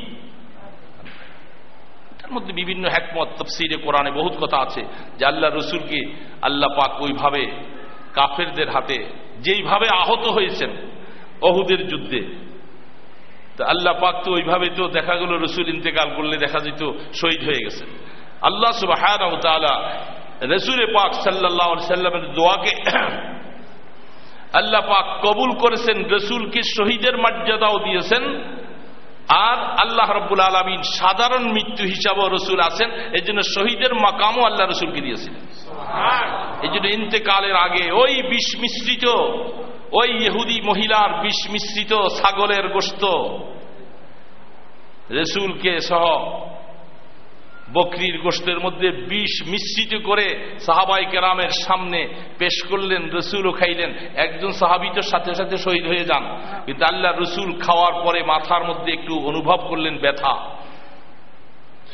তার মধ্যে বিভিন্ন হ্যাকমত তফসিরে, কোরআনে বহুত কথা আছে যে আল্লাহ রসুলকে আল্লাহ পাক ওইভাবে কাফেরদের হাতে যেইভাবে আহত হয়েছেন অহুদের যুদ্ধে তা আল্লাহ পাক তো ওইভাবে তো দেখা গেল রসুল ইন্তেকাল করলে দেখা যেত শহীদ হয়ে গেছে আল্লাহ সুবাহ রসুল পাক সাল্লাহ সাল্লামের দোয়াকে (clears throat) আল্লাহ পাক কবুল করেছেন রসুলকে শহীদের মর্যাদাও দিয়েছেন। আর আল্লাহ রব্বুল আলমিন সাধারণ মৃত্যু হিসাবেও রসুল আছেন এই জন্য শহীদের মাকামও আল্লাহ রসুলকে দিয়েছিলেন এই জন্য ইন্তেকালের আগে ওই বিষ মিশ্রিত ওই ইহুদি মহিলার বিষ মিশ্রিত ছাগলের গোস্ত রসুলকে সহ বকরির গোষ্ঠের মধ্যে বিষ মিশ্রিত করে সাহাবাই কেরামের সামনে পেশ করলেন, রসুলও খাইলেন। একজন সাহাবি সাথে সাথে শহীদ হয়ে যান। কিন্তু আল্লাহ রসুল খাওয়ার পরে মাথার মধ্যে একটু অনুভব করলেন ব্যথা।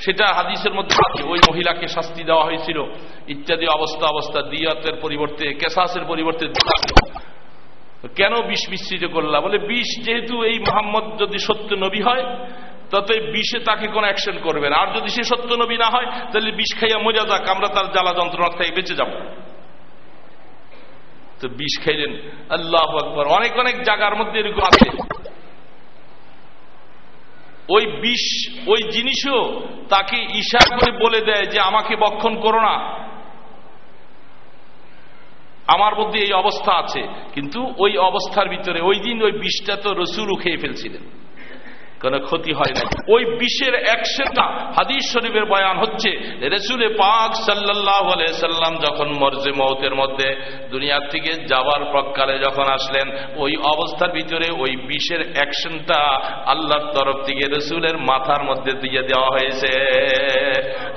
সেটা হাদিসের মধ্যে আছে, ওই মহিলাকে শাস্তি দেওয়া হয়েছিল। ইত্যাদি অবস্থা অবস্থা, দিয়াতের পরিবর্তে, কেসাসের পরিবর্তে কেন বিষ মিশ্রিত করলা? বলে, বিষ যেহেতু এই মোহাম্মদ যদি সত্য নবী হয় তাতে বিষে তাকে কোনো অ্যাকশন করবে না। আর যদি সে সত্য নবী না হয়, তাহলে বিষ খাইয়া মজা যাক, আমরা তার জ্বালা যন্ত্রণা থেকে বেঁচে যাব। তো বিষ খাইলেন, আল্লাহ আকবর। অনেক অনেক জায়গার মধ্যে এরকম আছে। ওই বিষ, ওই জিনিসও তাকে ইশা করে বলে দেয় যে, আমাকে বক্ষণ করো না। আমার মধ্যে এই অবস্থা আছে। কিন্তু ওই অবস্থার ভিতরে ওই দিন ওই বিষটা তো রসুলও খেয়ে ফেলছিলেন। কোন ক্ষতি হয় না ওই বিষের একশেটা হাদিস শরীফের বয়ান হচ্ছে, রেসুলে পাক সাল্লাহ সাল্লাম যখন মর্জে মৌতের মধ্যে, দুনিয়ার থেকে যাওয়ার প্রকালে যখন আসলেন, ওই অবস্থার ভিতরে ওই বিষের অ্যাকশনটা আল্লাহর তরফ থেকে রসুলের মাথার মধ্যে দিয়ে দেওয়া হয়েছে।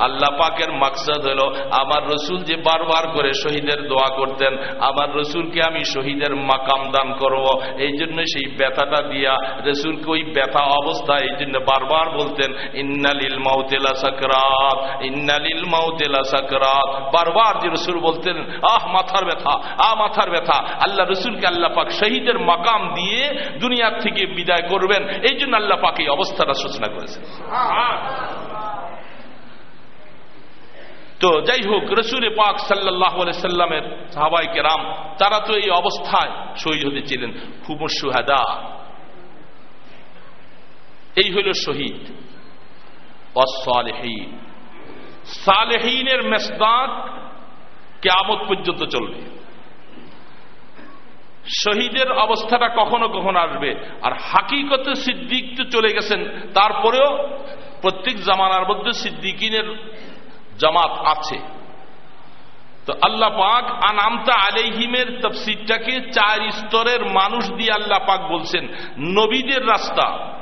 আল্লাহ পাকের মাকসাদ হলো, আমার রসুল যে বারবার করে শহীদের দোয়া করতেন, আমার রসুলকে আমি শহীদের মাকাম দান করব এই জন্য সেই ব্যথাটা দিয়া রসুলকে ওই ব্যথা অবস্থা এই জন্য বারবার বলতেন, ইন্নালিল মাউতেলা সাকরাত, ইন্নালিল মাউতেলা সাকরাত। বারবার যে রসুল বলতেন, আহ, মাথার ব্যথা, আহ, মাথার ব্যথা। আল্লাহ রসুলকে আল্লাহ পাক শহীদের মাকাম দিয়ে দুনিয়ার থেকে বিদায় করবেন। এই জন্য আল্লাহ পাক এই অবস্থাটা সূচনা করেছেন। তো যাই হোক, রসুল পাক সাল্লাহ সাল্লামের সাহাবাই কেরাম, তারা তো এই অবস্থায় শহীদ হতেছিলেন হুমসুহাদা এই হইল শহীদ। অসালেহীন সালেহীনের মেসদাক কেমত পর্যন্ত চলবে। শহীদের অবস্থাটা কখনো কখনো আসবে। আর হাকিকতে সিদ্দিক তো চলে গেছেন। তারপরেও প্রত্যেক জামানার মধ্যে সিদ্দিকিনের জামাত আছে। তো আল্লাহ পাক আনামতা আলাইহিমের তফসিরটাকে চার স্তরের মানুষ দিয়ে আল্লাহ পাক বলছেন, নবীদের রাস্তা।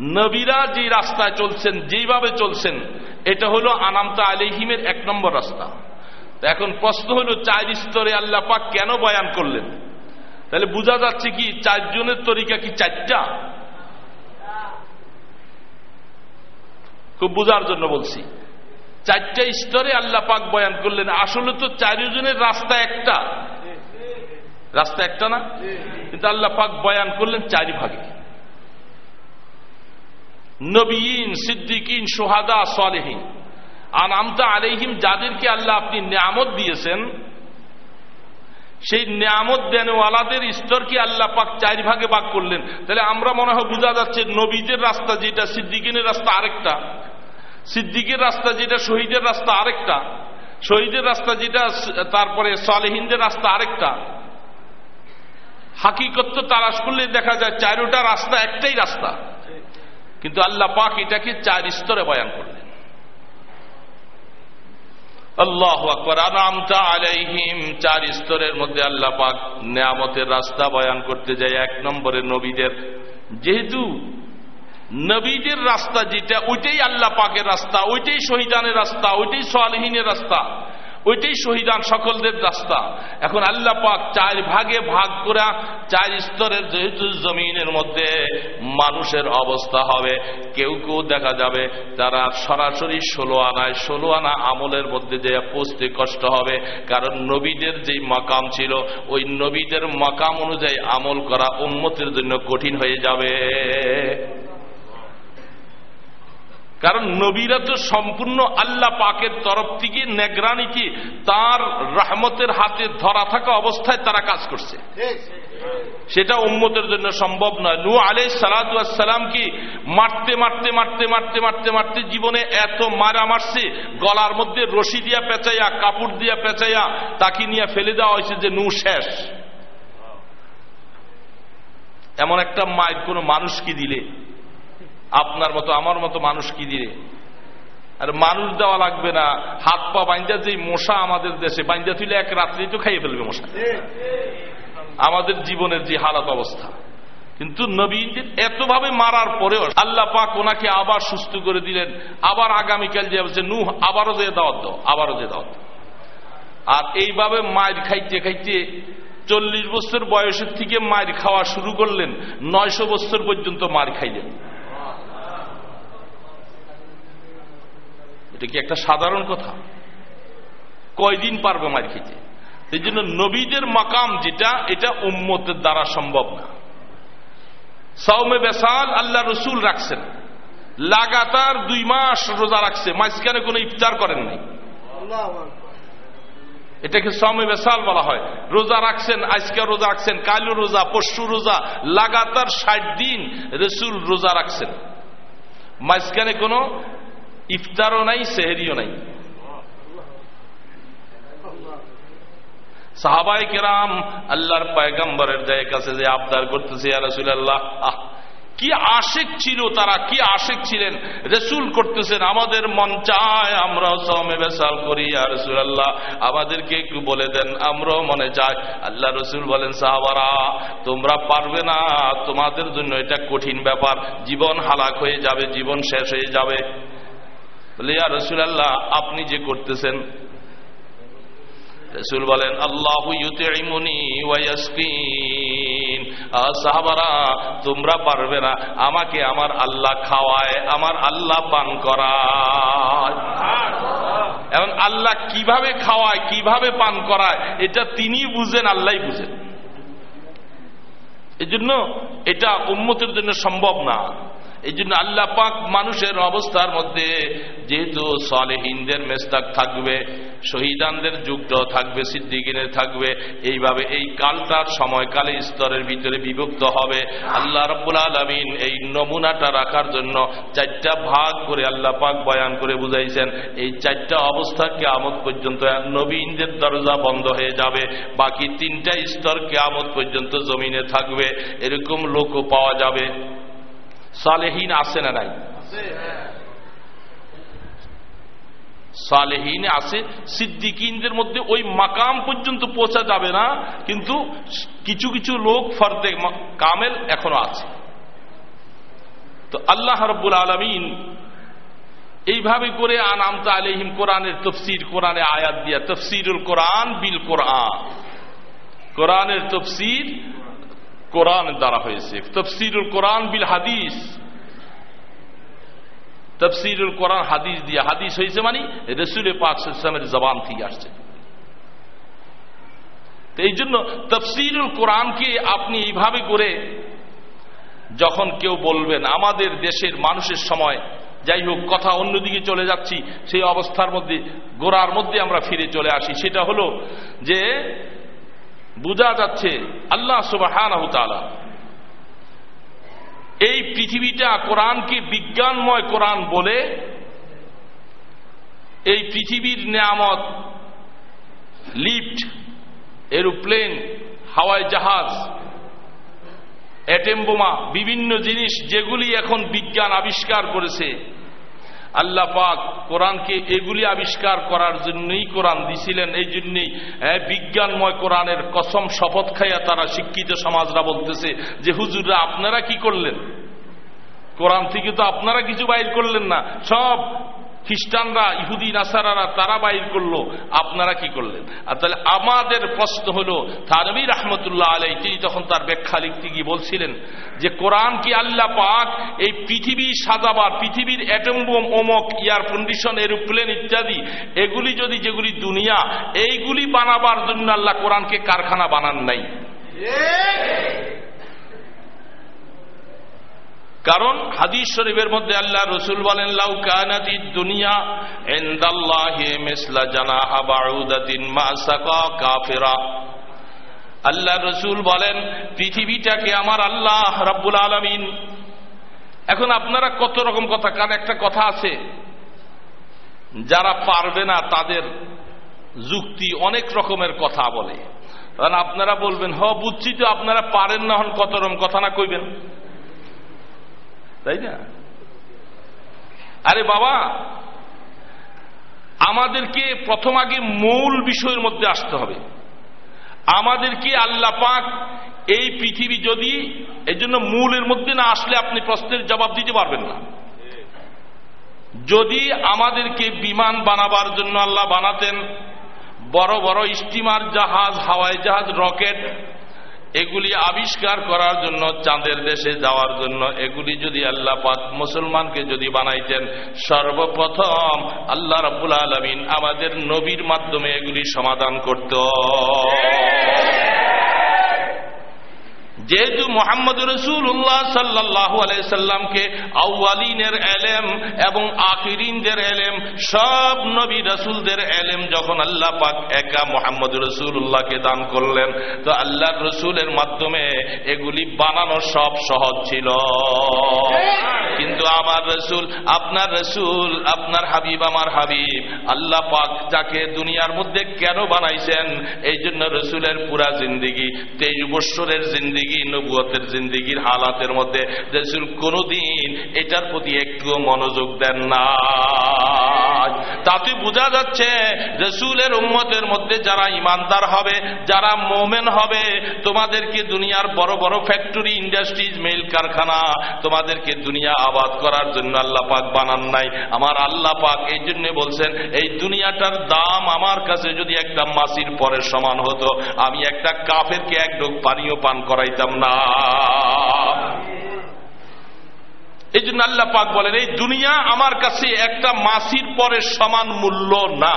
নবীরা যে রাস্তায় চলছেন, যেইভাবে চলছেন, এটা হলো আনামতা আলিহিমের এক নম্বর রাস্তা। এখন প্রশ্ন হলো, চার স্তরে আল্লাহ পাক কেন বয়ান করলেন? তাহলে বোঝা যাচ্ছে কি, চারজনের তরিকা কি চারটা? খুব বোঝার জন্য বলছি। চারটা স্তরে আল্লাহ পাক বয়ান করলেন। আসলে তো চারজনের রাস্তা একটা। রাস্তা একটা না? কিন্তু আল্লাহ পাক বয়ান করলেন চারি ভাগে। নবীন, সিদ্দিকিন, সোহাদা, সালেহীন। আনামতা আলহিম যাদেরকে আল্লাহ আপনি নিয়ামত দিয়েছেন, সেই নিয়ামত দেনওয়ালাদের স্তরকে আল্লাহ পাক চার ভাগে ভাগ করলেন। তাহলে আমরা মনে হয় বোঝা যাচ্ছে নবীদের রাস্তা যেটা, সিদ্দিকিনের রাস্তা আরেকটা। সিদ্দিকের রাস্তা যেটা, শহীদের রাস্তা আরেকটা। শহীদের রাস্তা যেটা, তারপরে সালেহিনদের রাস্তা আরেকটা। হাকিকত তালাশ করলে দেখা যায়, চারোটা রাস্তা একটাই রাস্তা। কিন্তু আল্লাহ পাক এটাকে চার স্তরে বয়ান করলেন। আল্লাহ আলাইহিম, চার স্তরের মধ্যে আল্লাহ পাক নেয়ামতের রাস্তা বয়ান করতে যায়। এক নম্বরে নবীদের, যেহেতু নবীদের রাস্তা যেটা, ওইটাই আল্লাহ পাকের রাস্তা, ওইটাই শহীদানের রাস্তা, ওইটাই সোয়ালহীনের রাস্তা। ওইটাই শহীদান সকলদের রাস্তা। এখন আল্লাহ পাক চার ভাগে ভাগ করা চার স্তরের যেহেতু জমিনের মধ্যে মানুষের অবস্থা হবে, কেউ কেউ দেখা যাবে তারা সরাসরি ষোলো আনায়, ষোলো আনা আমলের মধ্যে যে পৌঁছতে কষ্ট হবে। কারণ নবীদের যেই মাকাম ছিল, ওই নবীদের মাকাম অনুযায়ী আমল করা উন্মতের জন্য কঠিন হয়ে যাবে। কারণ নবীরা তো সম্পূর্ণ আল্লাহ পাকের তরফ থেকে নেগরানিকে তার রাহমতের হাতে ধরা থাকা অবস্থায় তারা কাজ করছে। সেটা উম্মতের জন্য সম্ভব নয়। নু আলে সালাম কি মারতে মারতে মারতে মারতে মারতে মারতে জীবনে এত মারা মারছে গলার মধ্যে রশি দিয়া পেঁচাইয়া কাপড় দিয়া পেঁচাইয়া তাকে নিয়ে ফেলে দেওয়া হয়েছে যে নু শেষ। এমন একটা মায়ের কোন মানুষ কি দিলে? আপনার মতো, আমার মতো মানুষ কি দিয়ে? আর মানুষ দেওয়া লাগবে না। হাত পা বাইন্দা যে মশা আমাদের দেশে, বাইন্দা তুলে এক রাত্রেই তো খাইয়ে ফেলবে মশা। আমাদের জীবনের যে হালাত অবস্থা। কিন্তু নবীনদের এতভাবে মারার পরেও আল্লাহ পাক ওনাকে আবার সুস্থ করে দিলেন। আবার আগামীকাল যে বলছে, নূহ, আবারও যে দাওয়াত দাও, আবারও যে দাওয়াত আর এইভাবে মায়ের খাইতে খাইতে চল্লিশ বছর বয়সের থেকে মায়ের খাওয়া শুরু করলেন, নয়শো বছর পর্যন্ত মার খাইলেন। এটা কি একটা সাধারণ কথা? কয়দিন পারবে মার খেতে? এই জন্য নবীদের মাকাম যেটা, এটা উম্মতের দ্বারা সম্ভব না। সৌমে বেসাল আল্লাহ রসুল রাখছেন। লাগাতার দুই মাস রোজা রাখছে। মাঝখানে কোনো ইফতার করেন নাই। এটাকে সৌমে বেসাল বলা হয়। রোজা রাখছেন, আজকে রোজা রাখছেন, কালু রোজা পশু রোজা, লাগাতার ষাট দিন রসুল রোজা রাখছেন। মাঝখানে কোনো ইফতারও নাই, সেহেরিও নাই। সাহাবাই কেরাম আল্লাহর পায়গাম্বরের যায় কাছে যে আবদার করতেছে রসুল্লাহ আহ, কি আশেক ছিল তারা, কি আশেক ছিলেন? রেসুল করতেছেন, আমাদের মন চায় আমরাও সমে বেসাল করি আর রসুল আল্লাহ আমাদেরকে একটু বলে দেন, আমরাও মনে চায় আল্লাহ রসুল বলেন, সাহাবারা, তোমরা পারবে না, তোমাদের জন্য এটা কঠিন ব্যাপার। জীবন হালাক হয়ে যাবে, জীবন শেষ হয়ে যাবে। বলে, ইয়া রসুলাল্লাহ, আপনি যে করতেছেন? রসুল বলেন, আল্লাহ সাহাবারা, তোমরা পারবে না, আমাকে আমার আল্লাহ খাওয়ায়, আমার আল্লাহ পান করায়। এখন আল্লাহ কীভাবে খাওয়ায়, কীভাবে পান করায়, এটা তিনি বুঝেন আল্লাহ বুঝেন। এই জন্য এটা উন্মতের জন্য সম্ভব না। এই জন্য আল্লাহ পাক মানুষের অবস্থার মধ্যে যেহেতু সালেহিনদের মেস্তাক থাকবে, শহীদানদের যুগটাও থাকবে, সিদ্দিকিনের থাকবে, এইভাবে এই কালটার সময়কালে স্তরের ভিতরে বিভক্ত হবে। আল্লাহ রব্বুল আলমিন এই নমুনাটা রাখার জন্য চারটা ভাগ করে আল্লাহ পাক বয়ান করে বুঝাইছেন, এই চারটা অবস্থা কেয়ামত পর্যন্ত নবীনদের দরজা বন্ধ হয়ে যাবে, বাকি তিনটা স্তর কেয়ামত পর্যন্ত জমিনে থাকবে, এরকম লোকও পাওয়া যাবে। সালেহীন আছে না নাই? সালেহীন আছে। সিদ্দিকিনদের মধ্যে ওই মাকাম পর্যন্ত পৌঁছা যাবে না, কিন্তু কিছু কিছু লোক ফর্দে কামেল এখনও আছে। তো আল্লাহ রব্বুল আলমিন এইভাবে করে আনামতা আলহিম কোরআনের তফসির, কোরআনে আয়াত দিয়া, তফসিরুল কোরআন বিল কোরআন। কোরআনের তফসির কোরআন দ্বারা হয়েছে। তফসিরুল কোরআন বিল হাদিস। তফসিরুল কোরআন হাদিস দিয়ে হাদিস হয়েছে মানে রসুল পাক ইসলামের জবান থেকে আসছে। তো এই জন্য তফসিরুল কোরআনকে আপনি এইভাবে করে যখন কেউ বলবেন, আমাদের দেশের মানুষের সময়, যাই হোক, কথা অন্যদিকে চলে যাচ্ছি, সেই অবস্থার মধ্যে, গোড়ার মধ্যে আমরা ফিরে চলে আসি। সেটা হলো যে বোঝা যাচ্ছে আল্লাহ সুবাহ এই পৃথিবীটা কোরআনকে বিজ্ঞানময় কোরআন বলে, এই পৃথিবীর নিয়ামত, লিফট, এরোপ্লেন, হাওয়াই জাহাজ অ্যাটেম্বোমা বিভিন্ন জিনিস যেগুলি এখন বিজ্ঞান আবিষ্কার করেছে আল্লাহ পাক কোরআনকে এগুলি আবিষ্কার করার জন্যই কোরআন দিছিলেন, এই জন্যই বিজ্ঞানময় কোরআনের কসম শপথ খাইয়া তারা শিক্ষিত সমাজরা বলতেছে যে, হুজুররা, আপনারা কি করলেন? কোরআন থেকে তো আপনারা কিছু বাইর করলেন না, সব খ্রিস্টানরা, ইহুদি, নাসারারা তারা বাইর করল। আপনারা কি করলেন? আর তাহলে আমাদের প্রশ্ন হল, থানবী রহমতুল্লাহ আলাই তিনি তখন তার ব্যাখ্যা লিখতে গিয়ে বলছিলেন যে, কোরআন কি আল্লাহ পাক এই পৃথিবী সাজাবার, পৃথিবীর অ্যাটম্বোম, ওমক, ইয়ার কন্ডিশন, এরোপ্লেন ইত্যাদি, এগুলি যদি যেগুলি দুনিয়া, এইগুলি বানাবার জন্য আল্লাহ কোরআনকে কারখানা বানান নাই। কারণ হাদিস শরীফের মধ্যে আল্লাহ রসুল বলেন, লাউ কানাতি দুনিয়া এন্দাল্লাহে মিসলা জানাহা বাউদাতিন মা কাফেরা। আল্লাহ রসুল বলেন, পৃথিবীটাকে আমার আল্লাহ রব্বুল আলমিন এখন আপনারা কত রকম কথা কারণ একটা কথা আছে? যারা পারবে না তাদের যুক্তি অনেক রকমের কথা বলে। কারণ আপনারা বলবেন, হ, বুঝছি তো আপনারা পারেন না হন কত রকম কথা না কইবেন। তাই না? আরে বাবা, আমাদেরকে প্রথম আগে মূল বিষয়ের মধ্যে আসতে হবে। আমাদেরকে আল্লাহ পাক এই পৃথিবী যদি এই জন্য মূলের মধ্যে না আসলে আপনি প্রশ্নের জবাব দিতে পারবেন না। যদি আমাদেরকে বিমান বানাবার জন্য আল্লাহ বানাতেন, বড় বড় স্টিমার জাহাজ, হাওয়াই জাহাজ, রকেট এগুলি আবিষ্কার করার জন্য, চাঁদের দেশে যাওয়ার জন্য, এগুলি যদি আল্লাহ পাক মুসলমানকে যদি বানাইতেন, সর্বপ্রথম আল্লাহ রাবুল আলমিন আমাদের নবীর মাধ্যমে এগুলি সমাধান করত। যেহেতু মোহাম্মদ রসুল্লাহ সাল্লাহ আলাইসাল্লামকে আউ্বালিনের এলেম এবং আকিরিনদের এলেম, সব নবী রসুলদের এলেম যখন আল্লাহ পাক একা মোহাম্মদ রসুল্লাহকে দান করলেন, তো আল্লাহ রসুলের মাধ্যমে এগুলি বানানো সব সহজ ছিল। কিন্তু আমার রসুল, আপনার রসুল, আপনার হাবিব, আমার হাবিব, আল্লাহ পাক যাকে দুনিয়ার মধ্যে কেন বানাইছেন এই জন্য রসুলের পুরা জিন্দিগি, তেইশ বৎসরের জিন্দিগি জিন্দিগি নবুয়তের জিন্দিগির হালাতের মধ্যে রসুল কোনদিন এটার প্রতি একটুও মনোযোগ দেন না। তাতে বোঝা যাচ্ছে রসুলের উম্মতের মধ্যে যারা ইমানদার হবে, যারা মোমেন হবে, তোমাদেরকে দুনিয়ার বড় বড় ফ্যাক্টরি, ইন্ডাস্ট্রিজ, মেল কারখানা তোমাদেরকে দুনিয়া আবাদ করার জন্য আল্লাহ পাক বানান নাই। আমার আল্লাহ পাক এই জন্য বলছেন, এই দুনিয়াটার দাম আমার কাছে যদি একটা মাসির পরে সমান হতো, আমি একটা কাফেরকে এক ডোক পানীয় পান করাইতাম না। এই জন্য আল্লাহ পাক বলেন, এই দুনিয়া আমার কাছে একটা মাসির পরে সমান মূল্য না।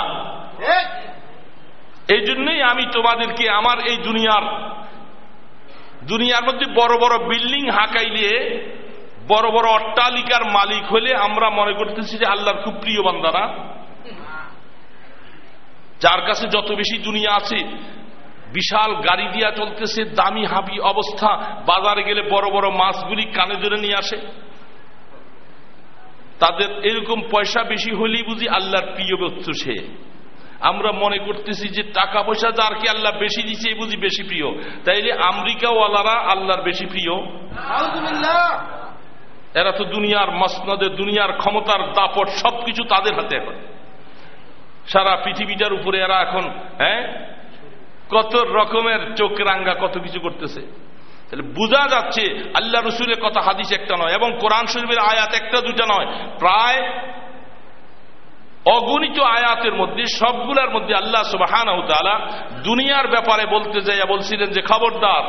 এই জন্যই আমি তোমাদেরকে আমার এই দুনিয়ার দুনিয়ার মধ্যে বড় বড় বিল্ডিং হাঁকাইলে, বড় বড় অট্টালিকার মালিক হলে আমরা মনে করতেছি যে আল্লাহর খুব প্রিয় বান্দারা। যার কাছে যত বেশি দুনিয়া আছে, বিশাল গাড়ি দিয়া চলতেছে, দামি হাবি অবস্থা, বাজারে গেলে বড় বড় মাছগুলি কানে ধরে নিয়ে আসে। তাদের এরকম পয়সা বেশি হলেই বুঝি আল্লাহর প্রিয় ব্যক্ত সে। আমরা মনে করতেছি যে টাকা পয়সা যার কি আল্লাহ বেশি দিচ্ছে এই বুঝি বেশি প্রিয়। তাইলে আমেরিকাওয়ালারা আল্লাহর বেশি প্রিয়? এরা তো দুনিয়ার মসনদের দুনিয়ার ক্ষমতার দাপট সবকিছু তাদের হাতে এখন। সারা পৃথিবীটার উপরে এরা এখন হ্যাঁ? কত রকমের চোখ রাঙ্গা কত কিছু করতেছে। তাহলে বোঝা যাচ্ছে আল্লাহ রসুলের কথা হাদিস একটা নয়, এবং কোরআন শরীফের আয়াত একটা দুটা নয়। প্রায় অগণিত আয়াতের মধ্যে, সবগুলার মধ্যে আল্লাহ সুবাহান দুনিয়ার ব্যাপারে বলতে যাইয়া বলছিলেন যে, খবরদার,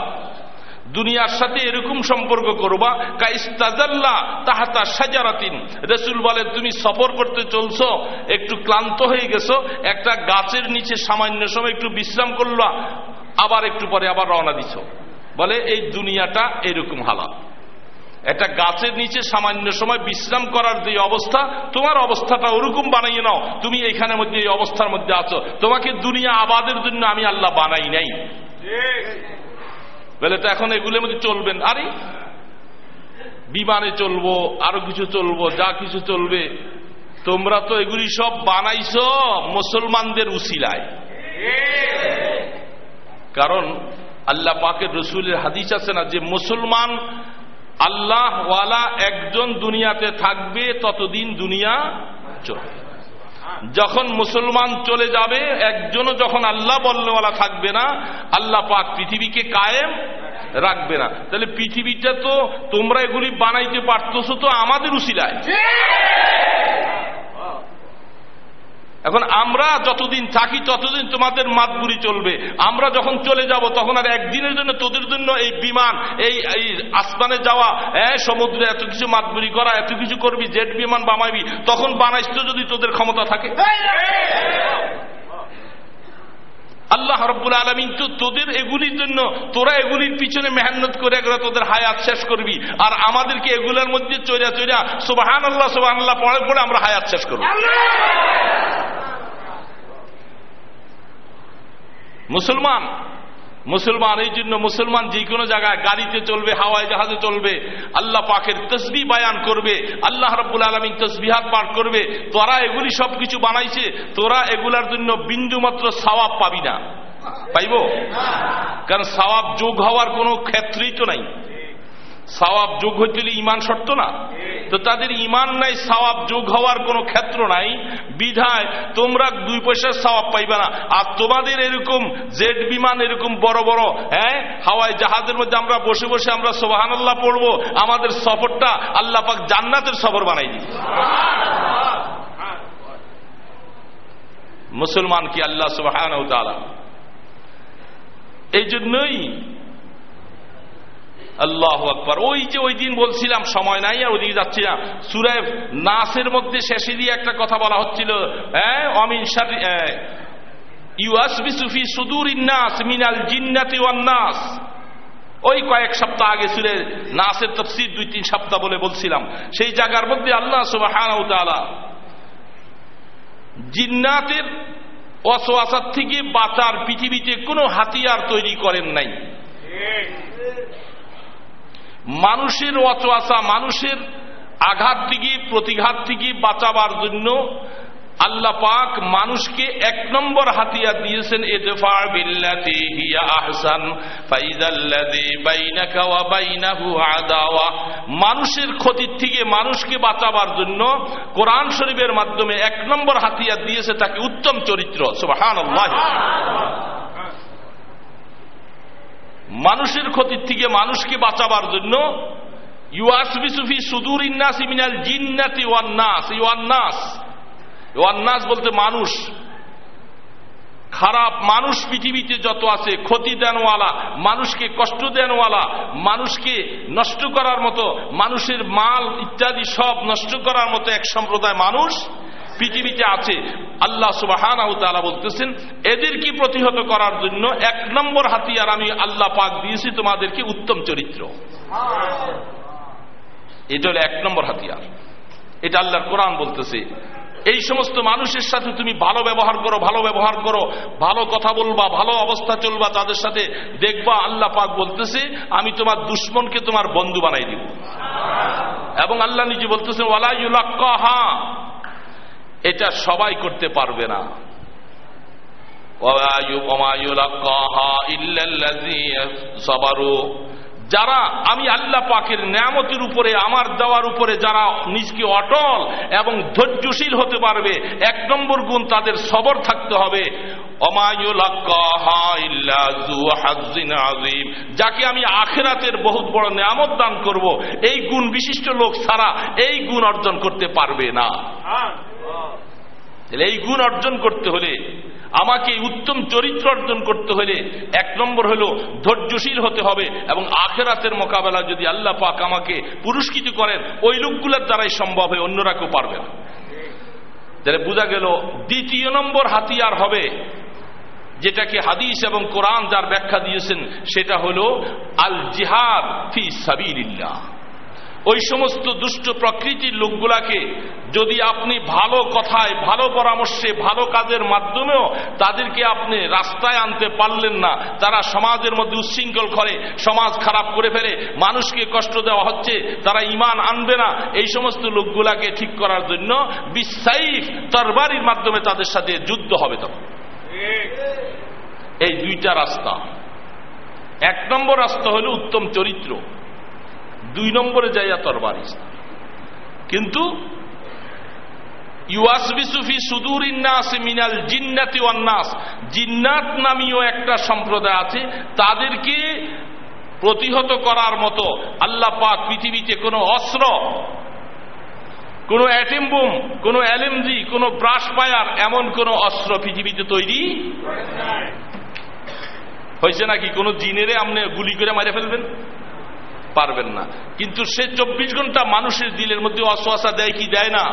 দুনিয়ার সাথে এরকম সম্পর্ক করবা কাইস্তাজাল্লা তাহাতা সাজারাতিন রসুল বলে তুমি সফর করতে চলছো, একটু ক্লান্ত হয়ে গেছো, একটা গাছের নিচে সামান্য সময় একটু বিশ্রাম করলা, আবার একটু পরে আবার রওনা দিছ। বলে এই দুনিয়াটা এরকম হালাত একটা গাছের নিচে সামান্য সময় বিশ্রাম করার যে অবস্থা তোমার অবস্থাটা ওরকম বানাইয়ে নাও। তুমি এইখানে মধ্যে এই অবস্থার মধ্যে আছো। তোমাকে দুনিয়া আবাদের জন্য আমি আল্লাহ বানাই নাই। বলে তো এখন এগুলোর মধ্যে চলবেন? আরে বিমানে চলবো আরও কিছু চলবো যা কিছু চলবে। তোমরা তো এগুলি সব বানাইছ মুসলমানদের উসিলায়। কারণ আল্লাহ পাকের রসুলের হাদিস আছে না, যে মুসলমান আল্লাহ ওয়ালা একজন দুনিয়াতে থাকবে, ততদিন দুনিয়া চলবে। যখন মুসলমান চলে যাবে, একজনও যখন আল্লাহ বল্লওয়ালা থাকবে না, আল্লাহ পাক পৃথিবীকে কায়েম রাখবে না। তাহলে পৃথিবীটা তো তোমরা এগুলি বানাইতে পারতো তো আমাদের উশিলায়। এখন আমরা যতদিন থাকি, ততদিন তোমাদের মাতগুড়ি চলবে। আমরা যখন চলে যাব, তখন আর একদিনের জন্য তোদের জন্য এই বিমান, এই এই আসমানে যাওয়া হ্যাঁ সমুদ্রে এত কিছু মাতগুড়ি করা, এত কিছু করবি, জেট বিমান বানাইবি তখন বানাইস তো যদি তোদের ক্ষমতা থাকে। আল্লাহ রব্বুল আলমিন তো তোদের এগুলির জন্য, তোরা এগুলির পিছনে মেহনত করে এগুলো তোদের হায়াত শেষ করবি। আর আমাদেরকে এগুলোর মধ্যে চৈরা চৈরা সুবাহান আল্লাহ সুবাহান আল্লাহ পড়ে পড়ে আমরা হায়াত শেষ করব। মুসলমান। মুসলমান, এই জন্য মুসলমান যে কোনো জায়গায় গাড়িতে চলবে, হাওয়ায় জাহাজে চলবে, আল্লাহ পাকের তসবি বায়ান করবে, আল্লাহ রব্বুল আলমিন তসবিহাত পাঠ করবে, তোরা এগুলি সব কিছু বানাইছে, তোরা এগুলার জন্য বিন্দু মাত্র সওয়াব পাবি না। পাইব? কারণ সওয়াব যোগ হওয়ার কোনো ক্ষেত্রেই তো নাই। সওয়াব যোগ হইতে ইমান শর্ত না। তো তাদের ইমান নাই, সওয়াব যোগ হওয়ার কোনো ক্ষেত্র নাই। বিধায় তোমরা দুই পয়সার সওয়াব পাইবে না। আর তোমাদের এরকম জেড বিমান, এরকম বড় বড় হ্যাঁ হাওয়ায় জাহাজের মধ্যে আমরা বসে বসে আমরা সোবাহান আল্লাহ পড়ব, আমাদের সফরটা আল্লাহ পাক জান্নাতের সফর বানাই দিই মুসলমান কি আল্লাহ সুবাহান এই জন্যই আল্লাহ আকবর। ওই যে ওই দিন বলছিলাম, সময় নাই আর ওইদিকে যাচ্ছি না। সুরায় নাসের মধ্যে শেষে দিয়ে একটা কথা বলা হচ্ছিল হ্যাঁ অমিন ইউআসবি সুফি সুদুর ইন্নাস মিনাল জিন্নাতি ওয়ান্নাস ওই কয়েক সপ্তাহ আগে সুরে নাসের তফসির দুই তিন সপ্তাহ বলে বলছিলাম। সেই জায়গার মধ্যে আল্লাহ সুবাহ জিন্নাতের অসোয়াসার থেকে বাঁচার পৃথিবীতে কোনো হাতিয়ার তৈরি করেন নাই। মানুষের অচোয়াশা মানুষের আঘাত থেকে, প্রতিঘাত থেকে বাঁচাবার জন্য আল্লাহ পাক মানুষকে এক নম্বর হাতিয়ার দিয়েছেন মানুষের ক্ষতির থেকে মানুষকে বাঁচাবার জন্য কোরআন শরীফের মাধ্যমে এক নম্বর হাতিয়ার দিয়েছে তাকে উত্তম চরিত্র মানুষের ক্ষতির থেকে মানুষকে বাঁচাবার জন্য ইউআসবিসুফি সুদুর ইন্নাস ইমিনাল জিন্নাতি ওয়ান্নাস ইওয়ান্নাস ওয়ান্নাস বলতে মানুষ। খারাপ মানুষ পৃথিবীতে যত আছে, ক্ষতি দেনওয়ালা, মানুষকে কষ্ট দেনওয়ালা, মানুষকে নষ্ট করার মতো, মানুষের মাল ইত্যাদি সব নষ্ট করার মতো এক সম্প্রদায় মানুষ। পৃথিবীতে আছে। আল্লাহ সুবাহান বলতেছেন, এদের কি প্রতিহত করার জন্য এক নম্বর হাতিয়ার আমি আল্লাহ পাক দিয়েছি তোমাদেরকে উত্তম চরিত্র? এটা হলো এক নম্বর হাতিয়ার। এটা আল্লাহর কোরআন বলতেছে, এই সমস্ত মানুষের সাথে তুমি ভালো ব্যবহার করো, ভালো ব্যবহার করো, ভালো কথা বলবা, ভালো অবস্থা চলবা, তাদের সাথে দেখবা আল্লাহ পাক বলতেছে, আমি তোমার দুশ্মনকে তোমার বন্ধু বানাই দিব। এবং আল্লাহ নিজে বলতেছে ওয়ালাইহা এটা সবাই করতে পারবে না। যারা, আমি আল্লাহ পাকের নিয়ামতের উপরে, আমার দেওয়ার উপরে যারা নিজকে অটল এবং ধৈর্যশীল হতে পারবে, এক নম্বর গুণ তাদের সবর থাকতে হবে। যাকে আমি আখেরাতের বহুত বড় নিয়ামত দান করব, এই গুণ বিশিষ্ট লোক ছাড়া এই গুণ অর্জন করতে পারবে না। এই গুণ অর্জন করতে হলে, আমাকে উত্তম চরিত্র অর্জন করতে হলে এক নম্বর হলো ধৈর্যশীল হতে হবে এবং আখেরাতের মোকাবেলা যদি আল্লাহ পাক আমাকে পুরস্কৃত করেন, ওই লোকগুলোর দ্বারাই সম্ভব হয়, অন্যরা কেউ পারবে না। তাহলে বোঝা গেল, দ্বিতীয় নম্বর হাতিয়ার হবে, যেটাকে হাদিস এবং কোরআন যার ব্যাখ্যা দিয়েছেন, সেটা হলো আল জিহাদ ফি সাবিল্লাহ ওই সমস্ত দুষ্ট প্রকৃতির লোকগুলাকে যদি আপনি ভালো কথায়, ভালো পরামর্শে, ভালো কাজের মাধ্যমেও তাদেরকে আপনি রাস্তায় আনতে পারলেন না, তারা সমাজের মধ্যে উচ্ছৃঙ্খল করে, সমাজ খারাপ করে ফেলে, মানুষকে কষ্ট দেওয়া হচ্ছে, তারা ইমান আনবে না, এই সমস্ত লোকগুলাকে ঠিক করার জন্য বিশ্বাইফ তরবারির মাধ্যমে তাদের সাথে যুদ্ধ হবে তখন। এই দুইটা রাস্তা। এক নম্বর রাস্তা হল উত্তম চরিত্র। দুই নম্বরে যাইয়া তরবার ইসলাম। কিন্তু ইউয়াসবিসুফি সুদুর ইন্নাস মিনাল জিন্নাতি জিন্নাত নামীয় একটা সম্প্রদায় আছে, তাদেরকে প্রতিহত করার মতো আল্লাহ পাক পৃথিবীতে কোনো অস্ত্র, কোন অ্যাটেম বোম, কোন অ্যালেমজি কোন ব্রাশ পায়ার এমন কোন অস্ত্র পৃথিবীতে তৈরি হয়েছে নাকি? কোন জিনেরে আপনি গুলি করে মারে ফেলবেন? পারবেন না। কিন্তু সে চব্বিশ ঘণ্টা মানুষের দিলের মধ্যে অশ্বাসা দেয় কি দেয় না?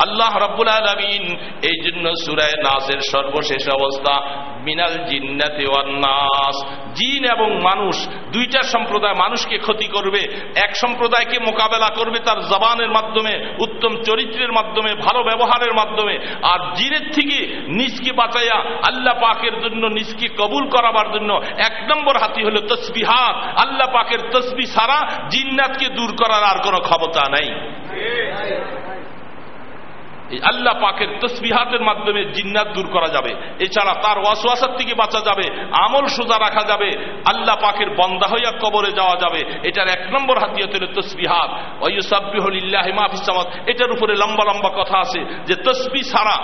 আল্লাহ রাব্বুল আলামিন এই জন্য সুরায় নাসের সর্বশেষ অবস্থা, মিনাল জিন্নাতি নাস। জিন এবং মানুষ, দুইটা সম্প্রদায় মানুষকে ক্ষতি করবে। এক সম্প্রদায়কে মোকাবেলা করবে তার জবানের মাধ্যমে, উত্তম চরিত্রের মাধ্যমে, ভালো ব্যবহারের মাধ্যমে। আর জিনের থেকে নিজকে বাঁচাইয়া আল্লাহ পাকের জন্য নিজকে কবুল করাবার জন্য এক নম্বর হাতি হলো তসবিহাত। আল্লাহ পাকের তসবি সারা জিন্নাতকে দূর করার আর কোনো ক্ষমতা নাই। এই আল্লাহ পাকের তসবিহাতের মাধ্যমে জিন্নাত দূর করা যাবে। এছাড়া তার ওয়াসওয়াসার থেকে বাঁচা যাবে, আমল সোজা রাখা যাবে, আল্লাহ পাকের বন্দা হইয়া কবরে যাওয়া যাবে। এটার এক নম্বর হাতিয়াত হল তসবিহাত ওয়ুসাবিহুলিল্লাহ মাহফিসামত এটার উপরে লম্বা লম্বা কথা আছে যে তসবি ছাড়া,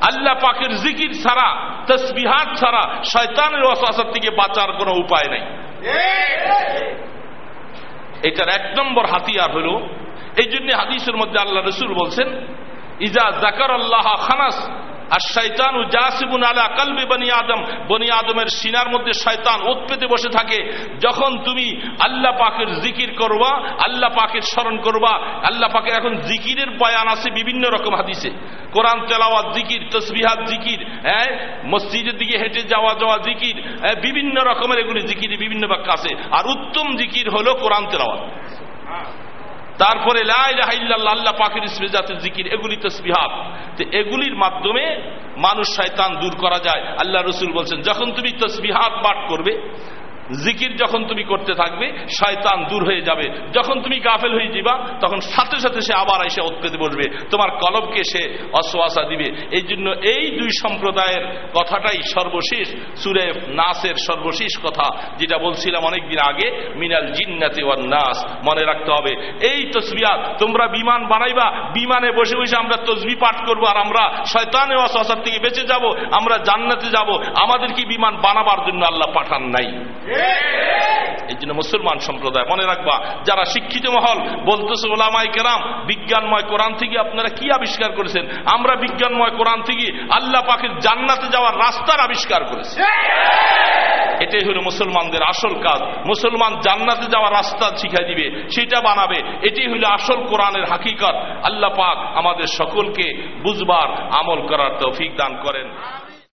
আল্লাহ পাকের জিকির ছাড়া, তসবিহাত ছাড়া শয়তানের ওয়াসওয়াসার থেকে বাঁচার কোনো উপায় নাই। এটার এক নম্বর হাতিয়ার হল, এই জন্য হাদিসের মধ্যে আল্লাহ রসুল বলছেন, ইজা জাকার আল্লাহ খানাস আর শৈতান জাসিবুন আলা কালবে বনি আদম। বনি আদমের সিনার মধ্যে শয়তান ওত পেতে বসে থাকে। যখন তুমি আল্লাহ পাকের জিকির করবা আল্লাহ পাকের স্মরণ করবা আল্লাহ পাকের এখন জিকিরের বয়ান আছে বিভিন্ন রকম হাদিসে। কোরআন তেলাওয়াত জিকির তসবিহাত জিকির হ্যাঁ মসজিদের দিকে হেঁটে যাওয়া যাওয়া জিকির হ্যাঁ, বিভিন্ন রকমের এগুলি জিকির বিভিন্ন বাক্য আছে। আর উত্তম জিকির হলো কোরআন তেলাওয়াত। তারপরে আল্লাহ পাখির ইসমে জিকির, এগুলি তো তো এগুলির মাধ্যমে মানুষ শয়তান দূর করা যায়। আল্লাহ রসুল বলছেন, যখন তুমি তসবিহাত পাঠ করবে জিকির যখন তুমি করতে থাকবে, শয়তান দূর হয়ে যাবে। যখন তুমি গাফেল হয়ে যাবা, তখন সাথে সাথে সে আবার এসে উৎপেতে বসবে। তোমার কলবকে সে অশ্বাসা দিবে। এই জন্য এই দুই সম্প্রদায়ের কথাটাই সর্বশেষ, সুরে নাসের সর্বশেষ কথা, যেটা বলছিলাম অনেকদিন আগে, মিনাল জিন্নাতে ওয়ান নাস। মনে রাখতে হবে, এই তসবিয়াত তোমরা বিমান বানাইবা, বিমানে বসে বসে আমরা তসবি পাঠ করব আর আমরা শয়তানের অশ্বাসার থেকে বেঁচে যাব, আমরা জান্নাতে যাব। আমাদের কি বিমান বানাবার জন্য আল্লাহ পাঠান নাই? এই জন্য মুসলমান সম্প্রদায়, মনে রাখবা, যারা শিক্ষিত মহল, বলতেছে ওলামাই কেরাম, বিজ্ঞানময় কোরআন থেকে আপনারা কি আবিষ্কার করেছেন? আমরা বিজ্ঞানময় কোরআন থেকে আল্লাহ পাকের জান্নাতে যাওয়ার রাস্তার আবিষ্কার করেছি। এটাই হলো মুসলমানদের আসল কাজ। মুসলমান জান্নাতে যাওয়ার রাস্তা শিখাই দিবে, সেটা বানাবে। এটাই হলো আসল কোরআনের হাকিকত। আল্লাহ পাক আমাদের সকলকে বুঝবার, আমল করার তৌফিক দান করেন।